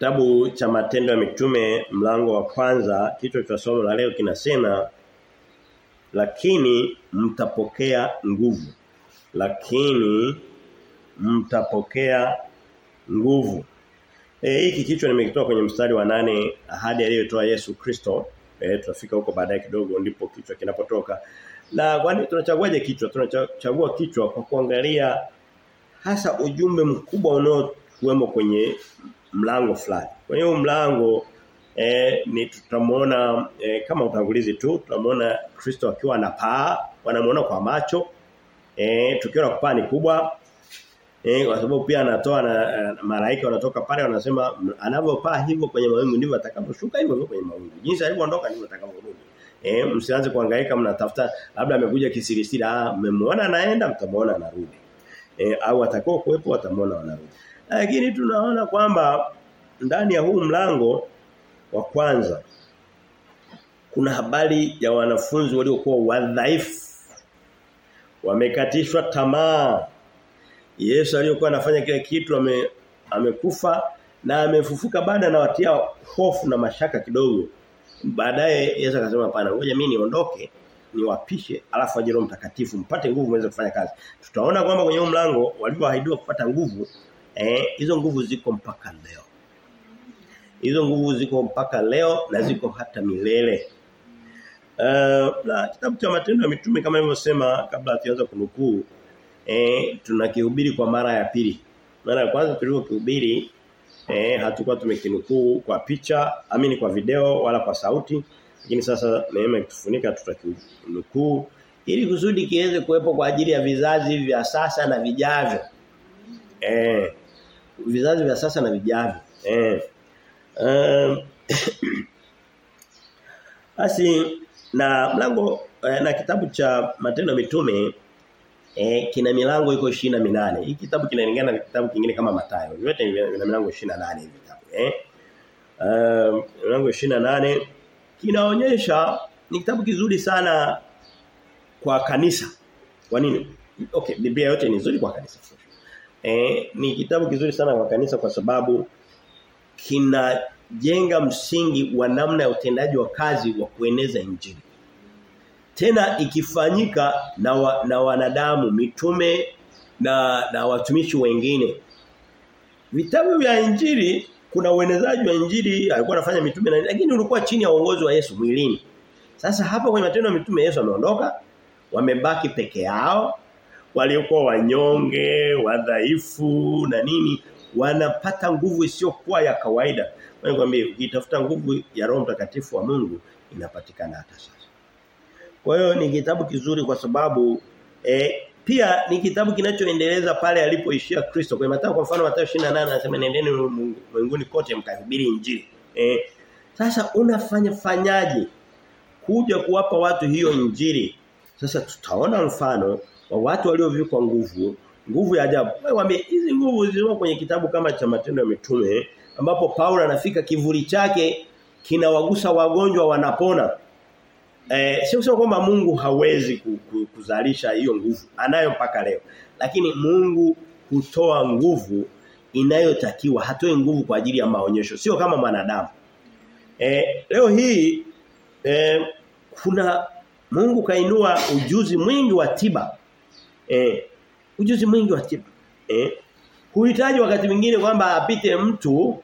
Kitabu cha Matendo ya Mitume mlango wa kwanza kichwa cha somo la leo kinasema lakini mtapokea nguvu. Lakini mtapokea nguvu. Eh hiki kichwa nimekitoa kwenye mstari wa nane ahadi aliyotoa Yesu Kristo. Eh tutafika huko baadaye kidogo ndipo kichwa kinapotoka. Na kwani tunachaguaje kichwa? Tunachagua kichwa kwa kuangalia hasa ujumbe mkubwa unaokuwemo kwenye mlango fulani. Kwa hiyo mlango eh, ni tutamuona eh, kama utangulizi tu tutamuona Kristo akiwa anapaa, wanamuona kwa macho. Eh, tukio la kupaa ni kubwa. Eh, kwa sababu pia anatoa na uh, malaika wanatoka pale wanasema anavyopaa hivyo kwenye mawingu ndivyo atakavyoshuka hivyo hivyo kwenye mawingu. Jinsi alivyoondoka ndivyo atakavyorudi. Eh, msianze kuhangaika mnatafuta labda amekuja kisirisira ah mmemwona anaenda mtamuona anarudi. Eh, au atakao kuwepo atamuona wanarudi. Lakini tunaona kwamba ndani ya huu mlango wa kwanza kuna habari ya wanafunzi waliokuwa wadhaifu. Wamekatishwa tamaa. Yesu aliyokuwa anafanya kila kitu ame, amekufa na amefufuka baada na watia hofu na mashaka kidogo. Baadaye Yesu akasema hapana ngoja mimi niondoke niwapishe alafu aje Mtakatifu mpate nguvu mweze kufanya kazi. Tutaona kwamba kwenye huu mlango walioahidiwa kupata nguvu eh hizo nguvu ziko mpaka leo hizo nguvu ziko mpaka leo na ziko hata milele Uh, na kitabu cha matendo ya mitume kama nilivyosema kabla hatuanza kunukuu eh tunakihubiri kwa mara ya pili. Mara ya kwanza tulivyokihubiri eh hatukuwa tumekinukuu kwa picha, amini kwa video wala kwa sauti. Lakini sasa neema ikitufunika tutakinukuu ili kusudi kiweze kuwepo kwa ajili ya vizazi vya sasa na vijavyo. Eh vizazi vya sasa na vijavyo. Eh um, basi na mlango eh, na kitabu cha matendo mitume eh, kina milango iko 28. Hii kitabu kinalingana na kitabu kingine kama Mathayo. Yote vina milango 28 hivi vitabu eh. Um, milango 28 kinaonyesha ni kitabu kizuri sana kwa kanisa. Kwa nini? Okay, Biblia yote ni nzuri kwa kanisa. Eh, ni kitabu kizuri sana kwa kanisa kwa sababu kinajenga msingi wa namna ya utendaji wa kazi wa kueneza injili. Tena ikifanyika na wa, na wanadamu mitume na na watumishi wengine. Vitabu vya injili kuna uenezaji wa injili alikuwa anafanya mitume na lakini ulikuwa chini ya uongozi wa Yesu mwilini. Sasa hapa kwenye matendo ya mitume Yesu ameondoka, wamebaki peke yao, waliokuwa wanyonge, wadhaifu na nini wanapata nguvu isiyokuwa ya kawaida. Nakwambia ukitafuta nguvu ya Roho Mtakatifu wa Mungu inapatikana hata sasa. Kwa hiyo ni kitabu kizuri kwa sababu eh, pia ni kitabu kinachoendeleza pale alipoishia Kristo. Kwa Mathayo kwa mfano Mathayo 28 anasema nendeni mwinguni kote mkahubiri injili. Eh, sasa unafanya fanyaje kuja kuwapa watu hiyo injili? Sasa tutaona mfano wa watu waliovikwa nguvu nguvu ya ajabu. Wame hizi nguvu zilizo kwenye kitabu kama cha matendo ya mitume ambapo Paulo anafika kivuli chake kinawagusa wagonjwa wanapona. Eh sio kusema kwamba Mungu hawezi kuzalisha hiyo nguvu. Anayo mpaka leo. Lakini Mungu hutoa nguvu inayotakiwa. Hatoi nguvu kwa ajili ya maonyesho. Sio kama mwanadamu. Eh leo hii eh kuna Mungu kainua ujuzi mwingi wa tiba. Eh ujuzi mwingi wa tiba. Eh? Huhitaji wakati mwingine kwamba apite mtu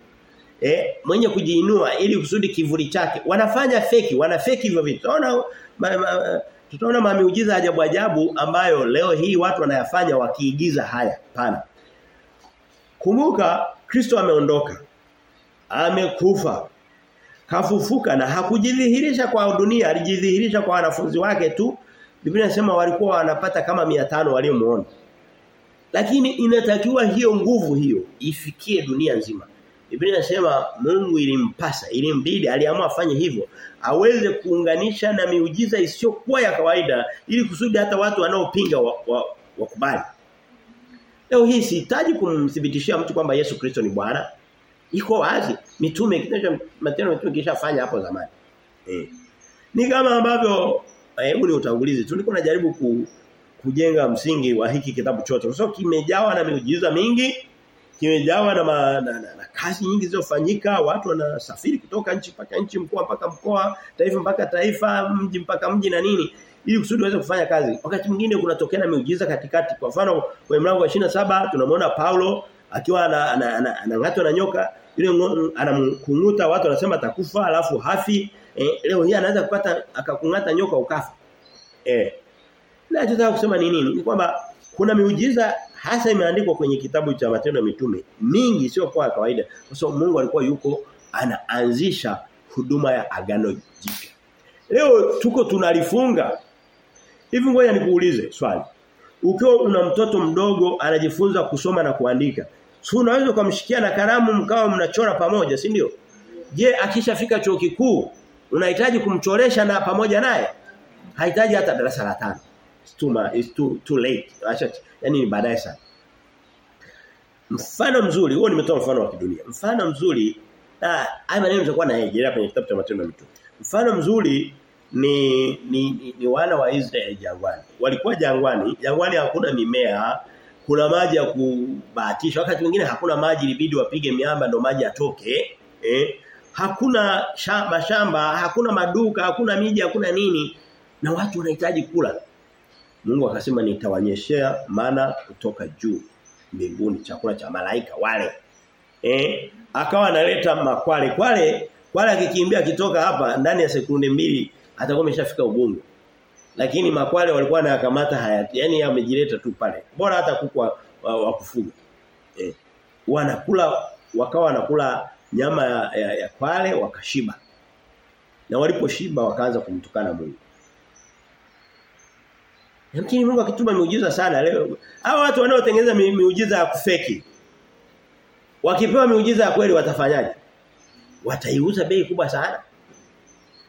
eh mwenye kujiinua ili kusudi kivuli chake. Wanafanya feki, wanafeki hivyo vitu. Tunaona ma, ma, tutaona mamiujiza ajabu ajabu ambayo leo hii watu wanayafanya wakiigiza haya. Pana. Kumbuka Kristo ameondoka. Amekufa. Kafufuka na hakujidhihirisha kwa dunia, alijidhihirisha kwa wanafunzi wake tu. Biblia inasema walikuwa wanapata kama 500 waliomuona. Lakini inatakiwa hiyo nguvu hiyo ifikie dunia nzima. Biblia inasema Mungu ilimpasa, ilimbidi aliamua afanye hivyo, aweze kuunganisha na miujiza isiyokuwa ya kawaida ili kusudi hata watu wanaopinga wakubali. Wa, wa Leo hii sihitaji kumthibitishia mtu kwamba Yesu Kristo ni Bwana. Iko wazi. Mitume kitacho matendo mitume kishafanya hapo zamani. Eh. Ni kama ambavyo hebu ni utangulizi. Tulikuwa najaribu ku, kujenga msingi wa hiki kitabu chote. Kwa sababu kimejawa na miujiza mingi kimejawa na, na, na, na kazi nyingi zilizofanyika, watu wanasafiri kutoka nchi mpaka nchi, mkoa mpaka mkoa, taifa mpaka taifa, mji mpaka mji na nini ili kusudi waweze kufanya kazi. Wakati mwingine kunatokea na miujiza katikati. Kwa mfano kwenye mlango wa 27 tunamwona Paulo akiwa anang'atwa na nyoka ile anamkunguta watu wanasema atakufa alafu hafi eh, leo hii anaweza kupata akakungata nyoka ukafa. Eh. Nachotaka kusema ni nini? Ni kwamba kuna miujiza hasa imeandikwa kwenye kitabu cha matendo ya mitume mingi sio kwa kawaida kwa sababu Mungu alikuwa yuko anaanzisha huduma ya agano jipya. Leo tuko tunalifunga. Hivi ngoja nikuulize swali. Ukiwa una mtoto mdogo anajifunza kusoma na kuandika Si unaweza kumshikia na kalamu mkawa mnachora pamoja, si ndio? Je, akishafika chuo kikuu unahitaji kumchoresha na pamoja naye? Hahitaji hata darasa la tano. It's too, it's too, too late. Acha yani ni baadaye sana. Mfano mzuri, huo nimetoa mfano wa kidunia. Mfano mzuri, ah haya maneno nitakuwa nayejelea kwenye kitabu cha matendo ya mitume. Mfano mzuri ni ni, ni, ni wana wa Israeli jangwani. Walikuwa jangwani, jangwani hakuna mimea, kuna maji ya kubahatisha wakati mwingine hakuna maji ilibidi wapige miamba ndo maji atoke eh hakuna shamba shamba hakuna maduka hakuna miji hakuna nini. Na watu wanahitaji kula. Mungu akasema nitawanyeshea mana kutoka juu mbinguni chakula cha malaika wale. Eh? Akawa analeta makwale kwale kwale akikimbia kitoka hapa ndani ya sekunde mbili atakuwa ameshafika ubungo lakini makwale walikuwa wanayakamata hayati yani yamejileta tu pale. Bora hata kuku wa, wa, wa kufuga. Eh? Wanakula wakawa wanakula nyama ya, ya, ya kwale wakashiba na waliposhiba wakaanza kumtukana Mungu Yamkini Mungu akituma miujiza sana leo. Hao watu wanaotengeneza miujiza ya kufeki. Wakipewa miujiza ya kweli watafanyaje? Wataiuza bei kubwa sana.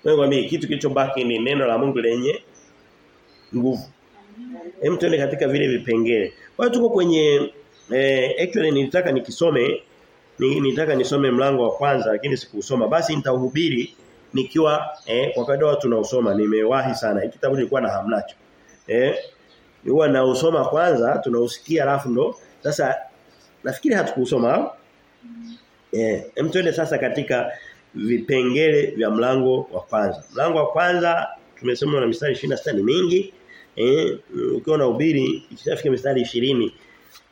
Wewe mwambie kitu kilichobaki ni neno la Mungu lenye nguvu. Hem tuende katika vile vipengele. Kwa hiyo tuko kwenye eh actually nilitaka nikisome ni, nilitaka nisome mlango wa kwanza lakini sikusoma. Basi nitahubiri nikiwa eh kwa kawaida watu tunausoma nimewahi sana. Hiki kitabu nilikuwa na hamnacho. Eh huwa nausoma kwanza tunausikia alafu ndo sasa nafikiri hatukusoma au? Eh hem tuende sasa katika vipengele vya mlango wa kwanza. Mlango wa kwanza tumesema na mistari 26 ni mingi. Eh ukiwa na ubiri ikishafika mistari 20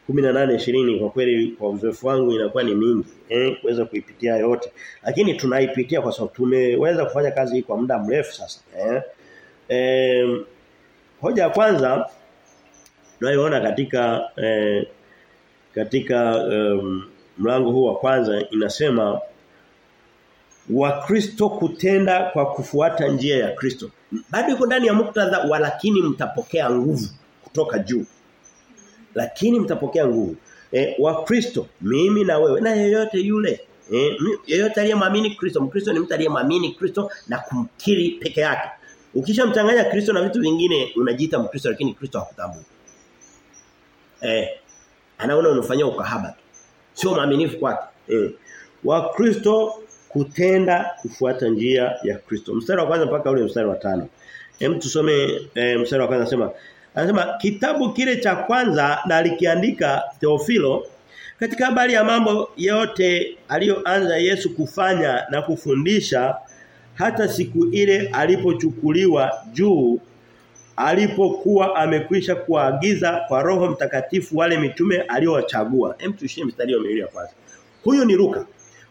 18 20 kwa kweli kwa uzoefu wangu inakuwa ni mingi eh kuweza kuipitia yote. Lakini tunaipitia kwa sababu tumeweza kufanya kazi kwa muda mrefu sasa eh. Eh hoja ya kwanza tunayoona katika eh, katika um, mlango huu wa kwanza inasema Wakristo kutenda kwa kufuata njia ya Kristo. Bado iko ndani ya muktadha walakini mtapokea nguvu kutoka juu. Lakini mtapokea nguvu. E, Wakristo mimi na wewe na yeyote yule e, yeyote aliyemwamini Kristo, Mkristo ni mtu aliyemwamini Kristo na kumkiri peke yake. Ukishamchanganya Kristo na vitu vingine unajiita Mkristo lakini Kristo hakutambui. Eh. Anaona unafanya ukahaba tu. Sio mwaminifu kwake. Eh. Wakristo kutenda kufuata njia ya Kristo. Mstari wa kwanza mpaka ule mstari wa tano. Hem tusome e, mstari wa kwanza anasema anasema kitabu kile cha kwanza na alikiandika Teofilo katika habari ya mambo yote aliyoanza Yesu kufanya na kufundisha hata siku ile alipochukuliwa juu alipokuwa amekwisha kuagiza kwa Roho Mtakatifu wale mitume aliowachagua. Hem tushie mstari wa ya kwanza. Huyu ni Luka.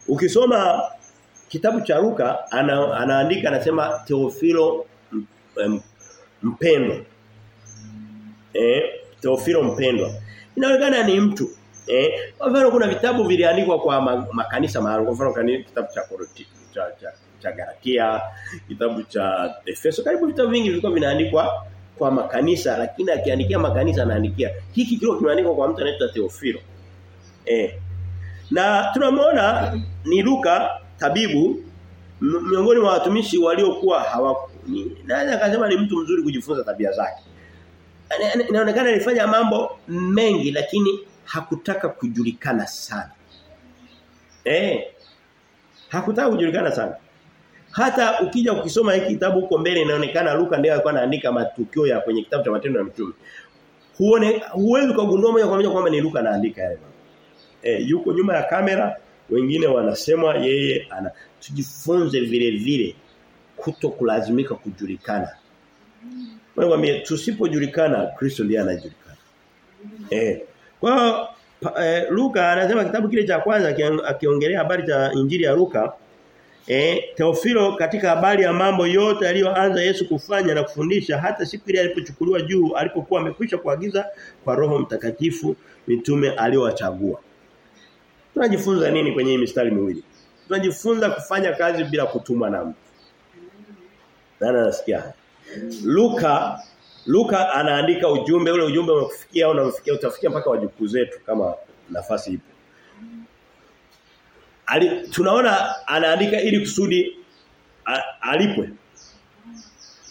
Ukisoma kitabu cha Luka ana, anaandika anasema Teofilo mpendwa. Eh, Teofilo mpendwa. Inaonekana ni mtu. Eh, kwa mfano kuna vitabu viliandikwa kwa makanisa maalum. Kwa mfano kitabu cha Koroti cha, cha cha Galatia, kitabu cha Efeso. Karibu vitabu vingi vilikuwa vinaandikwa kwa makanisa lakini akiandikia makanisa anaandikia. Hiki kile kimeandikwa kwa mtu anaitwa Teofilo. Eh. Na tunamwona ni Luka tabibu miongoni mwa watumishi waliokuwa hawaku naweza akasema ni mtu mzuri kujifunza tabia zake. Inaonekana alifanya mambo mengi lakini hakutaka kujulikana sana. Eh. Hakutaka kujulikana sana. Hata ukija ukisoma hiki kitabu huko mbele inaonekana Luka ndiye alikuwa anaandika matukio ya kwenye kitabu cha matendo ya mitume. Huone huwezi kugundua moja kwa moja kwamba ni Luka anaandika yale mambo. eh, yuko nyuma ya kamera wengine wanasema yeye ana tujifunze vile vile kuto kulazimika kujulikana Mwambie tusipojulikana Kristo ndiye anajulikana. Eh. Kwa eh, Luka anasema kitabu kile cha kwanza akiongelea habari za Injili ya Luka eh Teofilo katika habari ya mambo yote aliyoanza Yesu kufanya na kufundisha hata siku ile alipochukuliwa juu alipokuwa amekwisha kuagiza kwa Roho Mtakatifu mitume aliyowachagua. Tunajifunza nini kwenye hii mistari miwili? Tunajifunza kufanya kazi bila kutumwa na mtu. Nani anasikia haya? Luka Luka anaandika ujumbe ule ujumbe unakufikia unamfikia utafikia mpaka wajukuu zetu kama nafasi ipo. Ali, tunaona anaandika ili kusudi alipwe.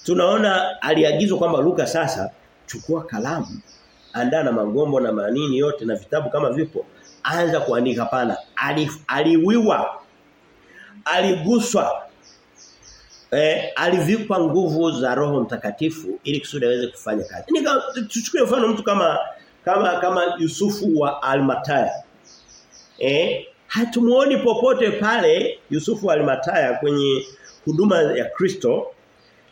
Tunaona aliagizwa kwamba Luka sasa chukua kalamu andaa na magombo na manini yote na vitabu kama vipo anza kuandika pana ali, aliwiwa aliguswa eh, alivikwa nguvu za Roho Mtakatifu ili kusudi aweze kufanya kazi. Tuchukue mfano mtu kama kama kama Yusufu wa Almataya. Eh, hatumuoni popote pale Yusufu wa Almataya kwenye huduma ya Kristo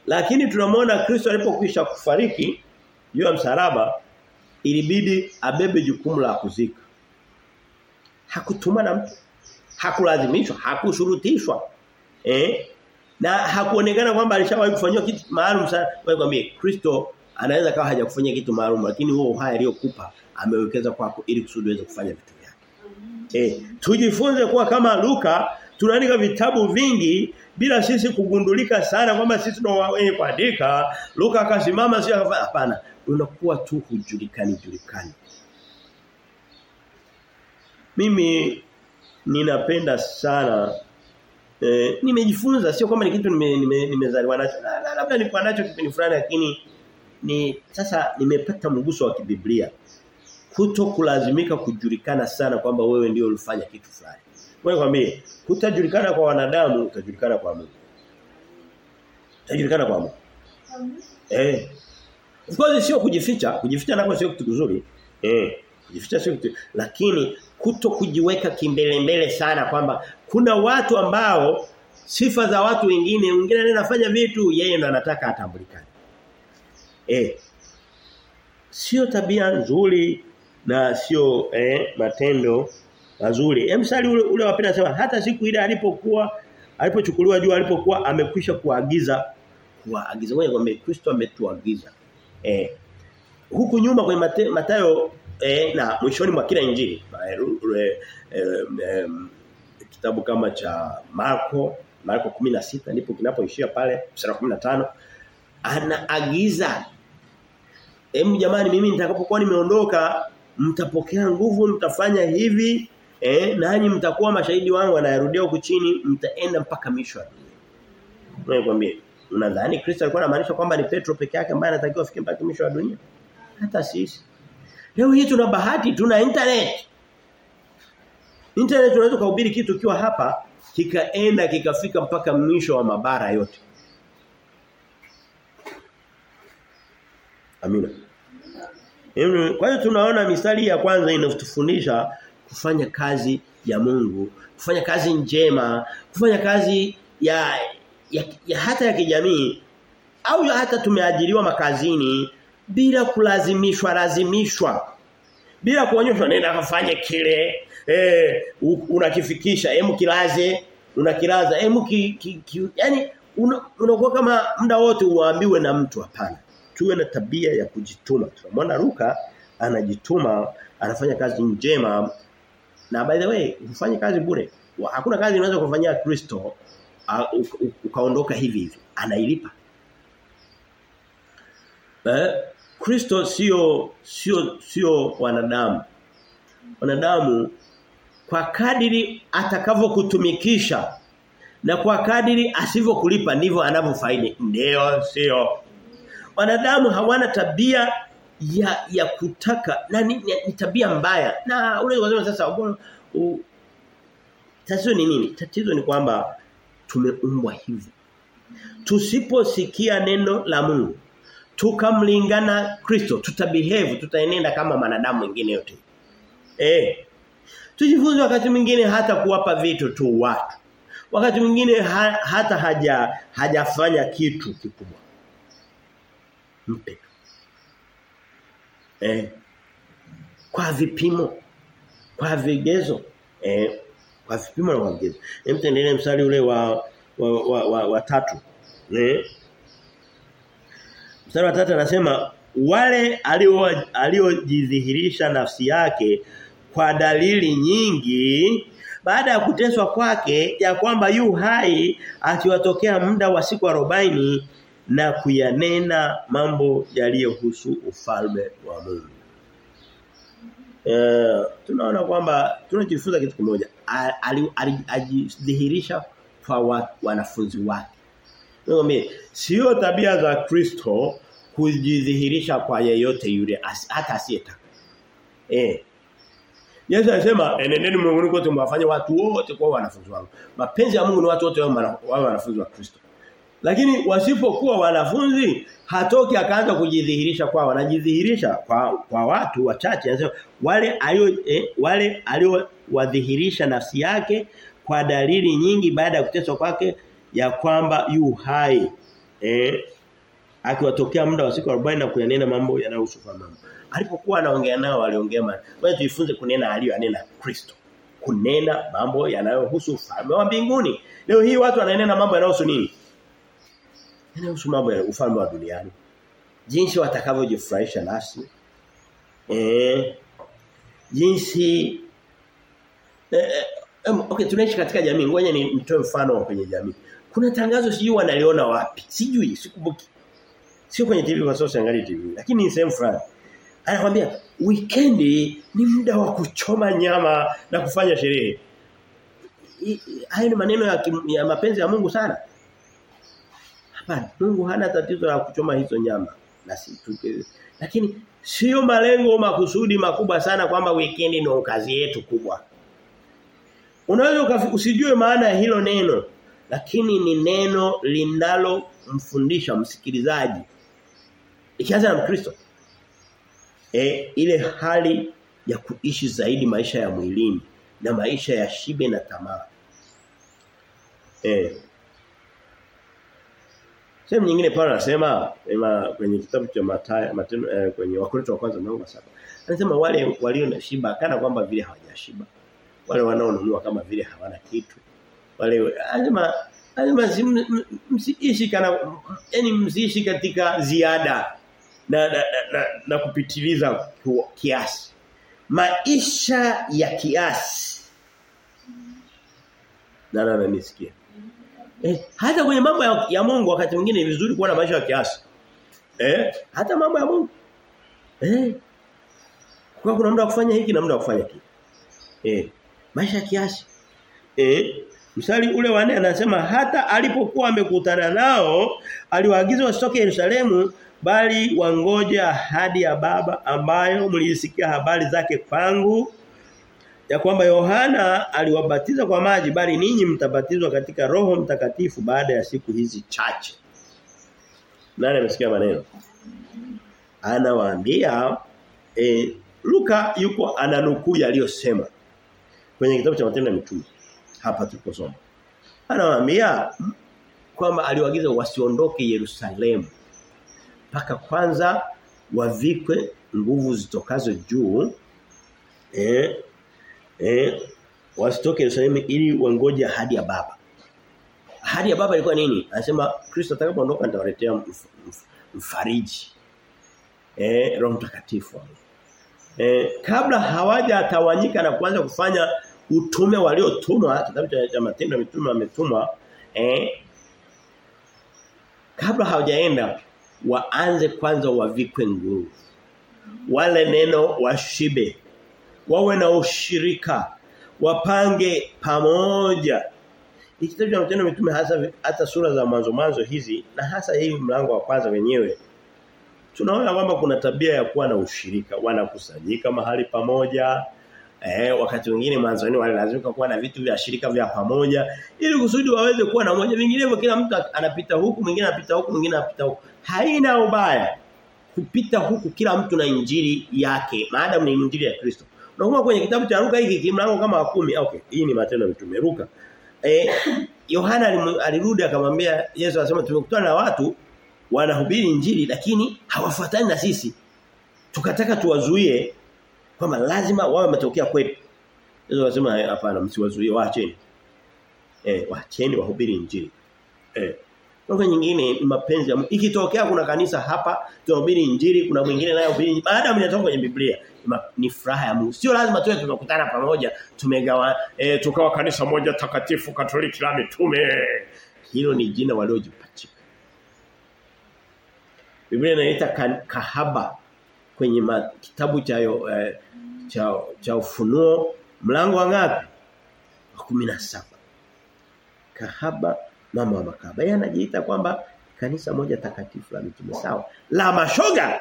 lakini tunamwona Kristo alipokwisha kufariki juu ya msalaba ilibidi abebe jukumu la kuzika. Hakutuma na mtu. Hakulazimishwa, hakushurutishwa. Eh? Na hakuonekana kwamba alishawahi kufanywa kitu maalum sana. Wewe kwambie Kristo anaweza kawa hajakufanyia kitu maalum lakini huo uhai aliyokupa amewekeza kwako ili kusudi uweze kufanya vitu vyake. Eh, tujifunze kuwa kama Luka tunaandika vitabu vingi bila sisi kugundulika sana kwamba sisi ndio wenye kuandika. Luka akasimama sio akafanya hapana. Unakuwa tu hujulikani julikani. Mimi ninapenda sana eh, nimejifunza sio kwamba ni kitu nimezaliwa nime, nime nacho. Labda nilikuwa nacho kipindi fulani lakini ni sasa nimepata mguso wa kibiblia. Kuto kulazimika kujulikana sana kwamba wewe ndio ulifanya kitu fulani. Wewe kwambie kutajulikana kwa wanadamu utajulikana kwa Mungu. Utajulikana kwa Mungu. Eh. Of course sio kujificha. Kujificha nako sio kitu kizuri. Eh. Kujificha sio kitu lakini kuto kujiweka kimbelembele sana kwamba kuna watu ambao sifa za watu wengine wengine anafanya vitu yeye ndo anataka atambulikane. Eh. Sio tabia nzuri na sio eh, matendo mazuri. Msali ule, ule wapenda sema hata siku ile alipokuwa alipochukuliwa juu alipokuwa amekwisha kuagiza kuagiza wewe kwamba Kristo ametuagiza. Eh. Huku nyuma kwenye Mathayo eh, na mwishoni mwa kila injili e, e, e, kitabu kama cha Marko Marko 16 ndipo kinapoishia pale sura 15 anaagiza Hem jamani mimi nitakapokuwa nimeondoka mtapokea nguvu mtafanya hivi eh nanyi mtakuwa mashahidi wangu anayarudia huku chini mtaenda mpaka mwisho ya dunia. Nikwambie unadhani Kristo alikuwa anamaanisha kwamba ni Petro peke yake ambaye anatakiwa afike mpaka mwisho wa dunia? Hata sisi. Leo hii tuna bahati tuna internet. Internet unaweza kuhubiri kitu kiwa hapa kikaenda kikafika mpaka mwisho wa mabara yote. Amina. Kwa hiyo tunaona mistari ya kwanza inatufundisha kufanya kazi ya Mungu, kufanya kazi njema, kufanya kazi ya, ya, ya hata ya kijamii au hata tumeajiriwa makazini bila kulazimishwa lazimishwa. Bila kuonyeshwa nenda kafanye kile. Eh unakifikisha hemu kilaze unakilaza hemu ki, ki, ki yani unakuwa una kama muda wote uambiwe na mtu hapana. Tuwe na tabia ya kujituma. Tunamwona ruka anajituma anafanya kazi njema. Na by the way ufanye kazi bure. Hakuna kazi unaweza kufanyia Kristo ukaondoka hivi hivi. Anailipa eh? Kristo sio sio sio wanadamu. Wanadamu kwa kadiri atakavyokutumikisha na kwa kadiri asivyokulipa ndivyo anavyofaidi. Ndio sio. Wanadamu hawana tabia ya ya kutaka na ni, ni, ni tabia mbaya. Na unaweza kusema sasa tatizo ni nini? Tatizo ni kwamba tumeumbwa hivi. Tusiposikia neno la Mungu tukamlingana Kristo tutabehave tutaenenda kama wanadamu wengine yote eh Tujifunze wakati mwingine hata kuwapa vitu tu watu. Wakati mwingine ha, hata haja hajafanya kitu kikubwa. Mpe. Eh. Kwa vipimo, kwa vigezo, eh kwa vipimo na vigezo. Hem tuendelee mstari ule wa wa wa, wa, wa tatu. Eh. Mstari wa 3 anasema wale aliojidhihirisha nafsi yake kwa dalili nyingi baada ya kuteswa kwake ya kwamba yu hai akiwatokea muda wa siku 40 na kuyanena mambo yaliyohusu ufalme wa Mungu. Eh tunaona kwamba tunajifunza kitu kimoja alijidhihirisha kwa wanafunzi wake. Sio tabia za Kristo kujidhihirisha kwa yeyote yule hata asiyetaka. Eh Yesu anasema enendeni mbinguni kote mwafanye watu wote kwa wanafunzi wangu. Mapenzi ya Mungu ni watu wote wawe wanafunzi wa Kristo. Lakini wasipokuwa wanafunzi hatoki akaanza kujidhihirisha kwa wanajidhihirisha kwa kwa watu wachache anasema wale alio eh, wale aliowadhihirisha nafsi yake kwa dalili nyingi baada ya kuteswa kwake ya kwamba yu hai. Eh akiwatokea muda wa siku 40 na kuyanena mambo yanayohusu mambo alipokuwa anaongea nao waliongea maana wewe tuifunze kunena aliyoanena Kristo. Kunena mambo yanayohusu ufalme wa mbinguni. Leo hii watu wananena mambo yanayohusu nini? Yanayohusu mambo ya ufalme wa duniani. Jinsi watakavyojifurahisha nasi. Eh jinsi eh, okay tunaishi katika jamii. Ngoja ni mtoe mfano kwenye jamii kuna tangazo sijui wanaliona wapi. Sijui sikumbuki. Sio kwenye TV kwa sababu siangalii TV lakini ni sehemu fulani. Anakuambia weekendi ni muda wa kuchoma nyama na kufanya sherehe. Hayo ni maneno ya, kim, ya mapenzi ya Mungu sana. Hapana Mungu hana tatizo la kuchoma hizo nyama. Na si lakini sio malengo makusudi makubwa sana kwamba weekendi ndio kazi yetu kubwa. Unaweza usijue maana ya hilo neno lakini ni neno linalo mfundisha msikilizaji ikianza na Mkristo e, ile hali ya kuishi zaidi maisha ya mwilini na maisha ya shibe na tamaa eh Sehemu nyingine Paulo anasema kwenye kitabu cha matendo eh, kwenye Wakorintho wa kwanza mlango 7. Anasema wale walio na shiba kana kwamba vile hawajashiba. Wale wanaonunua kama vile hawana kitu. Wale anasema anasema msiishi kana yani msiishi katika ziada na na, na, na, na kupitiliza kiasi. Maisha ya kiasi. Na na nisikie. Eh, hata kwenye mambo ya, ya Mungu wakati mwingine ni vizuri kuwa na maisha ya kiasi. Eh, hata mambo ya Mungu. Eh. Kwa kuna muda wa kufanya hiki na muda wa kufanya kile. Eh, maisha ya kiasi. Eh, msali ule wa anasema hata alipokuwa amekutana nao aliwaagiza wasitoke Yerusalemu bali wangoja ahadi ya baba ambayo mlisikia habari zake kwangu ya kwamba Yohana aliwabatiza kwa maji bali ninyi mtabatizwa katika roho mtakatifu baada ya siku hizi chache. Nani amesikia maneno? Anawaambia e, Luka yuko ananukuu aliyosema kwenye kitabu cha Matendo ya Mitume. Hapa tulikosoma. Anawaambia kwamba aliwaagiza wasiondoke Yerusalemu mpaka kwanza wavikwe nguvu zitokazo juu eh eh wasitoke Yerusalemu ili wangoje hadi ya baba. Hadi ya baba ilikuwa nini? Anasema Kristo atakapoondoka nitawaletea mf, mf, mfariji. Eh Roho Mtakatifu. Eh kabla hawajatawanyika na kuanza kufanya utume waliotumwa kitabu cha matendo ya mitume wametumwa eh kabla hawajaenda waanze kwanza wavikwe nguvu. Wale neno washibe wawe na ushirika wapange pamoja kitabu cha matendo mitume hasa hata sura za mwanzo mwanzo hizi na hasa hii mlango wa kwanza wenyewe tunaona kwamba kuna tabia ya kuwa na ushirika wanakusanyika mahali pamoja eh wakati mwingine mwanzoni walilazimika kuwa na vitu vya shirika vya pamoja ili kusudi waweze kuwa na moja vinginevyo kila mtu anapita huku mwingine anapita huku mwingine anapita huku haina ubaya kupita huku kila mtu na injili yake maadamu ni injili ya Kristo Unakuwa kwenye kitabu cha Luka hiki kimlango kama wa 10. Okay, hii ni matendo ya mitume Luka. Eh Yohana alirudi akamwambia Yesu anasema tumekutana na watu wanahubiri injili lakini hawafuatani na sisi. Tukataka tuwazuie kwamba lazima wawe wametokea kwetu. Yesu anasema hapana msiwazuie waacheni. Eh waacheni wahubiri injili. Eh Lugha nyingine mapenzi ya Mungu. Ikitokea kuna kanisa hapa tunahubiri injili, kuna mwingine naye hubiri baada mnatoka kwenye Biblia. Ni furaha ya Mungu. Sio lazima tuwe tumekutana pamoja, tumegawa eh, tukawa kanisa moja takatifu Katoliki la mitume. Hilo ni jina waliojipachika. Biblia inaita kahaba kwenye kitabu cha eh, cha cha ufunuo mlango wa ngapi? Wa 17. Kahaba mama wa makaba. Yeye anajiita kwamba kanisa moja takatifu la mitume sawa. La mashoga.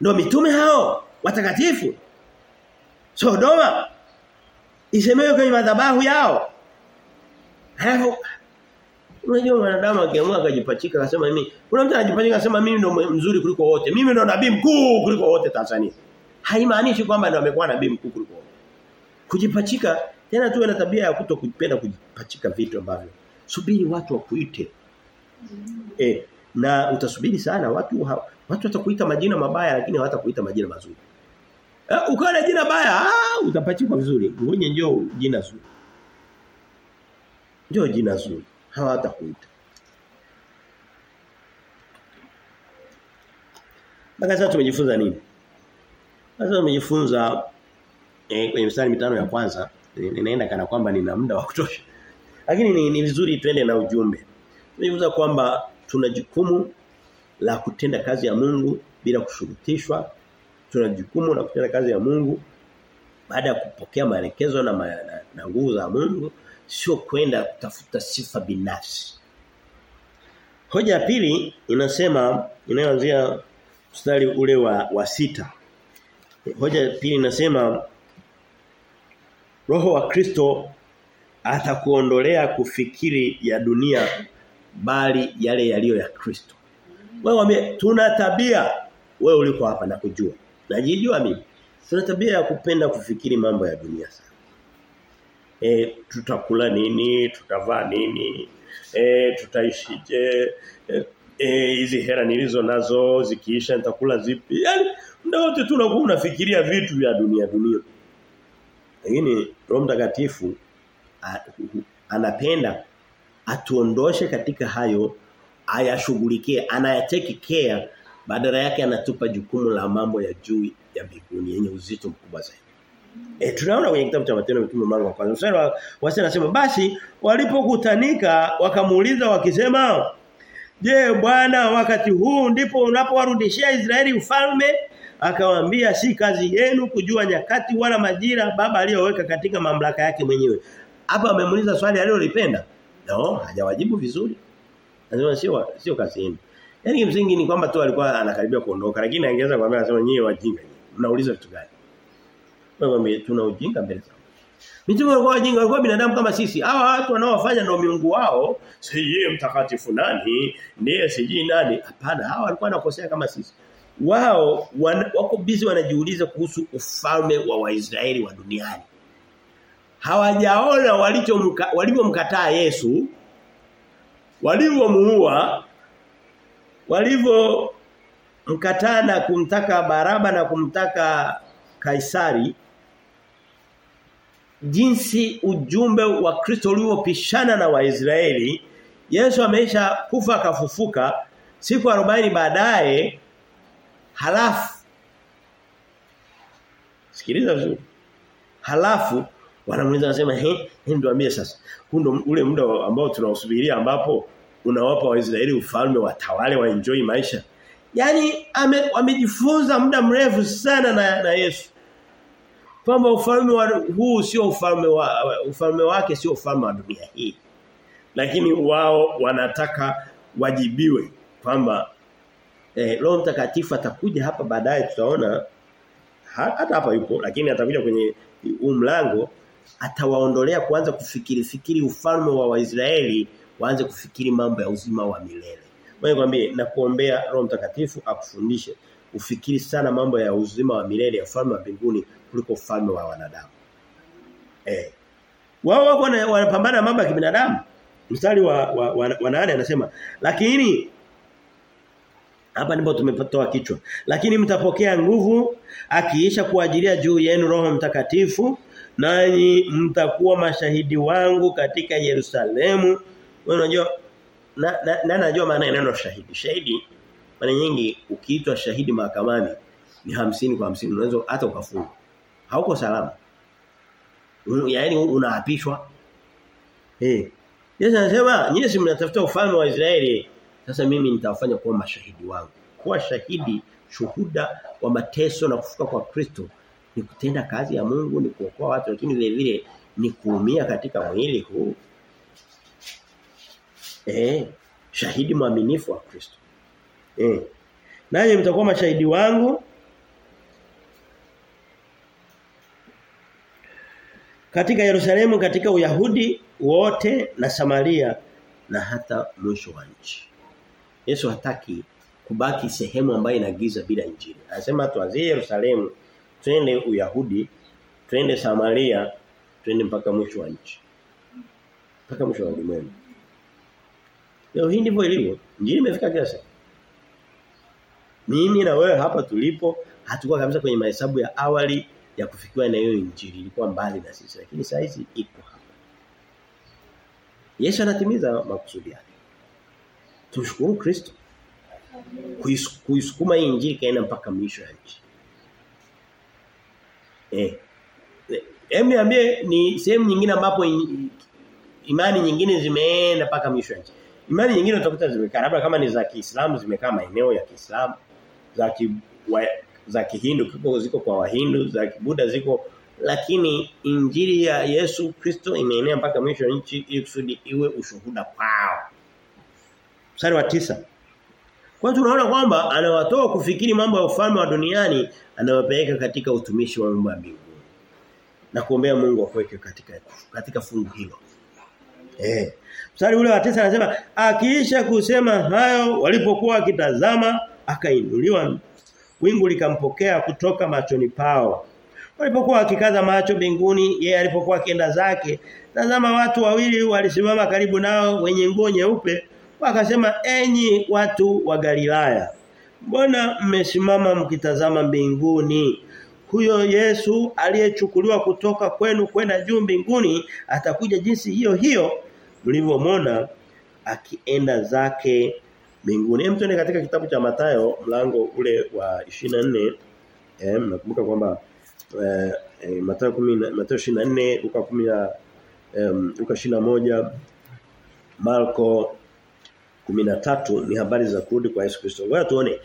Ndio mitume hao watakatifu. Sodoma isemewe kwenye madhabahu yao. Hapo unajua wanadamu akiamua akajipachika akasema mimi kuna mtu anajipachika akasema mimi ndo mzuri kuliko wote. Mimi ndo nabii mkuu kuliko wote Tanzania. Haimaanishi kwamba ndio amekuwa nabii mkuu kuliko. Kujipachika tena tuwe na tabia ya kuto kupenda kujipachika vitu ambavyo subiri watu wakuite. Mm. Eh, na utasubiri sana watu ha, watu watakuita majina mabaya lakini hawatakuita majina mazuri. Eh, ukawa na jina baya, ah utapachikwa vizuri. Ngoje njoo jina zuri. Njoo jina zuri. Hawatakuita. Mpaka sasa tumejifunza nini? Sasa umejifunza eh, kwenye mstari mitano ya kwanza ninaenda kana kwamba nina muda wa kutosha. Lakini ni, ni vizuri twende na ujumbe. Tumejifunza kwamba tuna jukumu la kutenda kazi ya Mungu bila kushurutishwa. Tuna jukumu la kutenda kazi ya Mungu baada ya kupokea maelekezo na, na, na nguvu za Mungu sio kwenda kutafuta sifa binafsi. Hoja ya pili inasema inayoanzia mstari ule wa, wa sita. Hoja pili nasema Roho wa Kristo atakuondolea kufikiri ya dunia bali yale yaliyo ya Kristo. Wewe wame tuna tabia wewe uliko hapa na kujua. Najijua mimi. Tuna tabia ya kupenda kufikiri mambo ya dunia sana. E, tutakula nini, tutavaa nini, e, tutaishije, eh hizi hera nilizo nazo zikiisha nitakula zipi? Yaani muda wote tu unakuwa unafikiria vitu vya dunia dunia. Lakini Roho Mtakatifu anapenda atuondoshe katika hayo ayashughulikie anayateki care badala yake anatupa jukumu la mambo ya juu ya mbinguni yenye uzito mkubwa zaidi. E, tunaona kwenye kitabu cha Matendo mitume mlango wa kwanza. Mstari wa wasi basi walipokutanika wakamuuliza wakisema Je, Bwana wakati huu ndipo unapowarudishia Israeli ufalme? Akawaambia si kazi yenu kujua nyakati wala majira baba aliyoweka katika mamlaka yake mwenyewe. Hapa amemuuliza swali alilolipenda. No, hajawajibu vizuri. Anasema sio sio kazi yenu. Yaani msingi ni kwamba tu alikuwa anakaribia kuondoka lakini angeweza kumwambia anasema nyie wajinga. Mnauliza vitu gani? Wewe tuna ujinga mbele zao. Mitume walikuwa wajinga walikuwa binadamu kama sisi. Hawa watu wanaowafanya ndio miungu wao. Si yeye mtakatifu nani? Ndiye siji nani? Hapana, hawa walikuwa wanakosea kama sisi. Wao wan, wako busy wanajiuliza kuhusu ufalme wa Waisraeli wa duniani. Hawajaona walivyomkataa Yesu, walivyomuua, walivyomkataa na kumtaka Baraba na kumtaka Kaisari jinsi ujumbe wa Kristo uliopishana na Waisraeli Yesu ameisha kufa akafufuka siku 40 baadaye halafu Sikiliza vizuri halafu wanamuuliza wanasema he ndio ambie sasa hundo ule muda ambao tunaosubiria ambapo unawapa Waisraeli ufalme watawale wa enjoy maisha. Yani amejifunza muda mrefu sana na, na Yesu kwamba ufalme wa huu sio ufalme wa ufalme wake sio ufalme wa dunia hii lakini wao wanataka wajibiwe kwamba eh, Roho Mtakatifu atakuja hapa baadaye tutaona hata hapa yupo lakini atakuja kwenye huu mlango atawaondolea kuanza kufikiri fikiri ufalme wa Waisraeli waanze kufikiri mambo ya uzima wa milele. Wewe kwambie na kuombea Roho Mtakatifu akufundishe ufikiri sana mambo ya uzima wa milele ya ufalme wa mbinguni kuliko ufalme wa wanadamu. Eh. Wao wako wanapambana mambo ya kibinadamu. Mstari wa wa, wa, wa nane anasema lakini hapa ndipo tumepatoa kichwa. Lakini mtapokea nguvu akiisha kuajilia juu yenu Roho Mtakatifu nanyi mtakuwa mashahidi wangu katika Yerusalemu. Wewe unajua na, na, na najua maana ya neno shahidi. Shahidi mara nyingi ukiitwa shahidi mahakamani ni hamsini kwa hamsini unaweza hata ukafungwa. Hauko salama. Yaani unaapishwa. Eh. Yesu anasema nyinyi si mnatafuta ufalme wa Israeli. Sasa mimi nitawafanya kuwa mashahidi wangu. Kuwa shahidi shuhuda wa mateso na kufuka kwa Kristo ni kutenda kazi ya Mungu ni kuokoa watu lakini vile vile ni kuumia katika mwili huu. Eh, shahidi mwaminifu wa Kristo. Eh. Nanyi mtakuwa mashahidi wangu katika Yerusalemu katika Uyahudi wote na Samaria na hata mwisho wa nchi. Yesu hataki kubaki sehemu ambayo inagiza bila injili. Anasema tuanzie Yerusalemu, twende Uyahudi, twende Samaria, twende mpaka mwisho wa nchi. Mpaka mwisho wa ulimwengu. Leo hii ndivyo ilivyo. Injili imefika kila sehemu. Mimi na wewe hapa tulipo hatukua kabisa kwenye mahesabu ya awali ya kufikiwa na hiyo injili ilikuwa mbali na sisi lakini saa hizi iko hapa. Yesu anatimiza makusudi yake. Tumshukuru Kristo. Kuisukuma hii injili kaenda mpaka mwisho ya nchi. Eh. Hem niambie ni sehemu nyingine ambapo imani nyingine zimeenda mpaka mwisho ya nchi. Imani nyingine utakuta zimekaa labda kama ni za Kiislamu zimekaa maeneo ya Kiislamu za za Kihindu kipo ziko kwa Wahindu za Kibuda ziko lakini injili ya Yesu Kristo imeenea mpaka mwisho wa nchi ili kusudi iwe ushuhuda kwao. Mstari wa tisa Kwa tunaona kwamba anawatoa kufikiri mambo ya ufalme wa duniani anawapeleka katika utumishi wa ya mbinguni. Na kuombea Mungu akuweke katika katika fungu hilo. Eh. Mstari ule wa tisa anasema akiisha kusema hayo walipokuwa akitazama akainuliwa wingu likampokea kutoka machoni pao. Walipokuwa wakikaza macho mbinguni yeye alipokuwa akienda zake tazama watu wawili walisimama karibu nao wenye nguo nyeupe wakasema enyi watu wa Galilaya mbona mmesimama mkitazama mbinguni huyo Yesu aliyechukuliwa kutoka kwenu kwenda juu mbinguni atakuja jinsi hiyo hiyo mlivyomwona akienda zake mbinguni. Hem tuende katika kitabu cha Mathayo mlango ule wa 24. Eh nakumbuka kwamba eh, eh Mathayo 10 Mathayo 24 Luka 10 eh, Luka 21 Marko 13 ni habari za kurudi kwa Yesu Kristo. Ngoja tuone.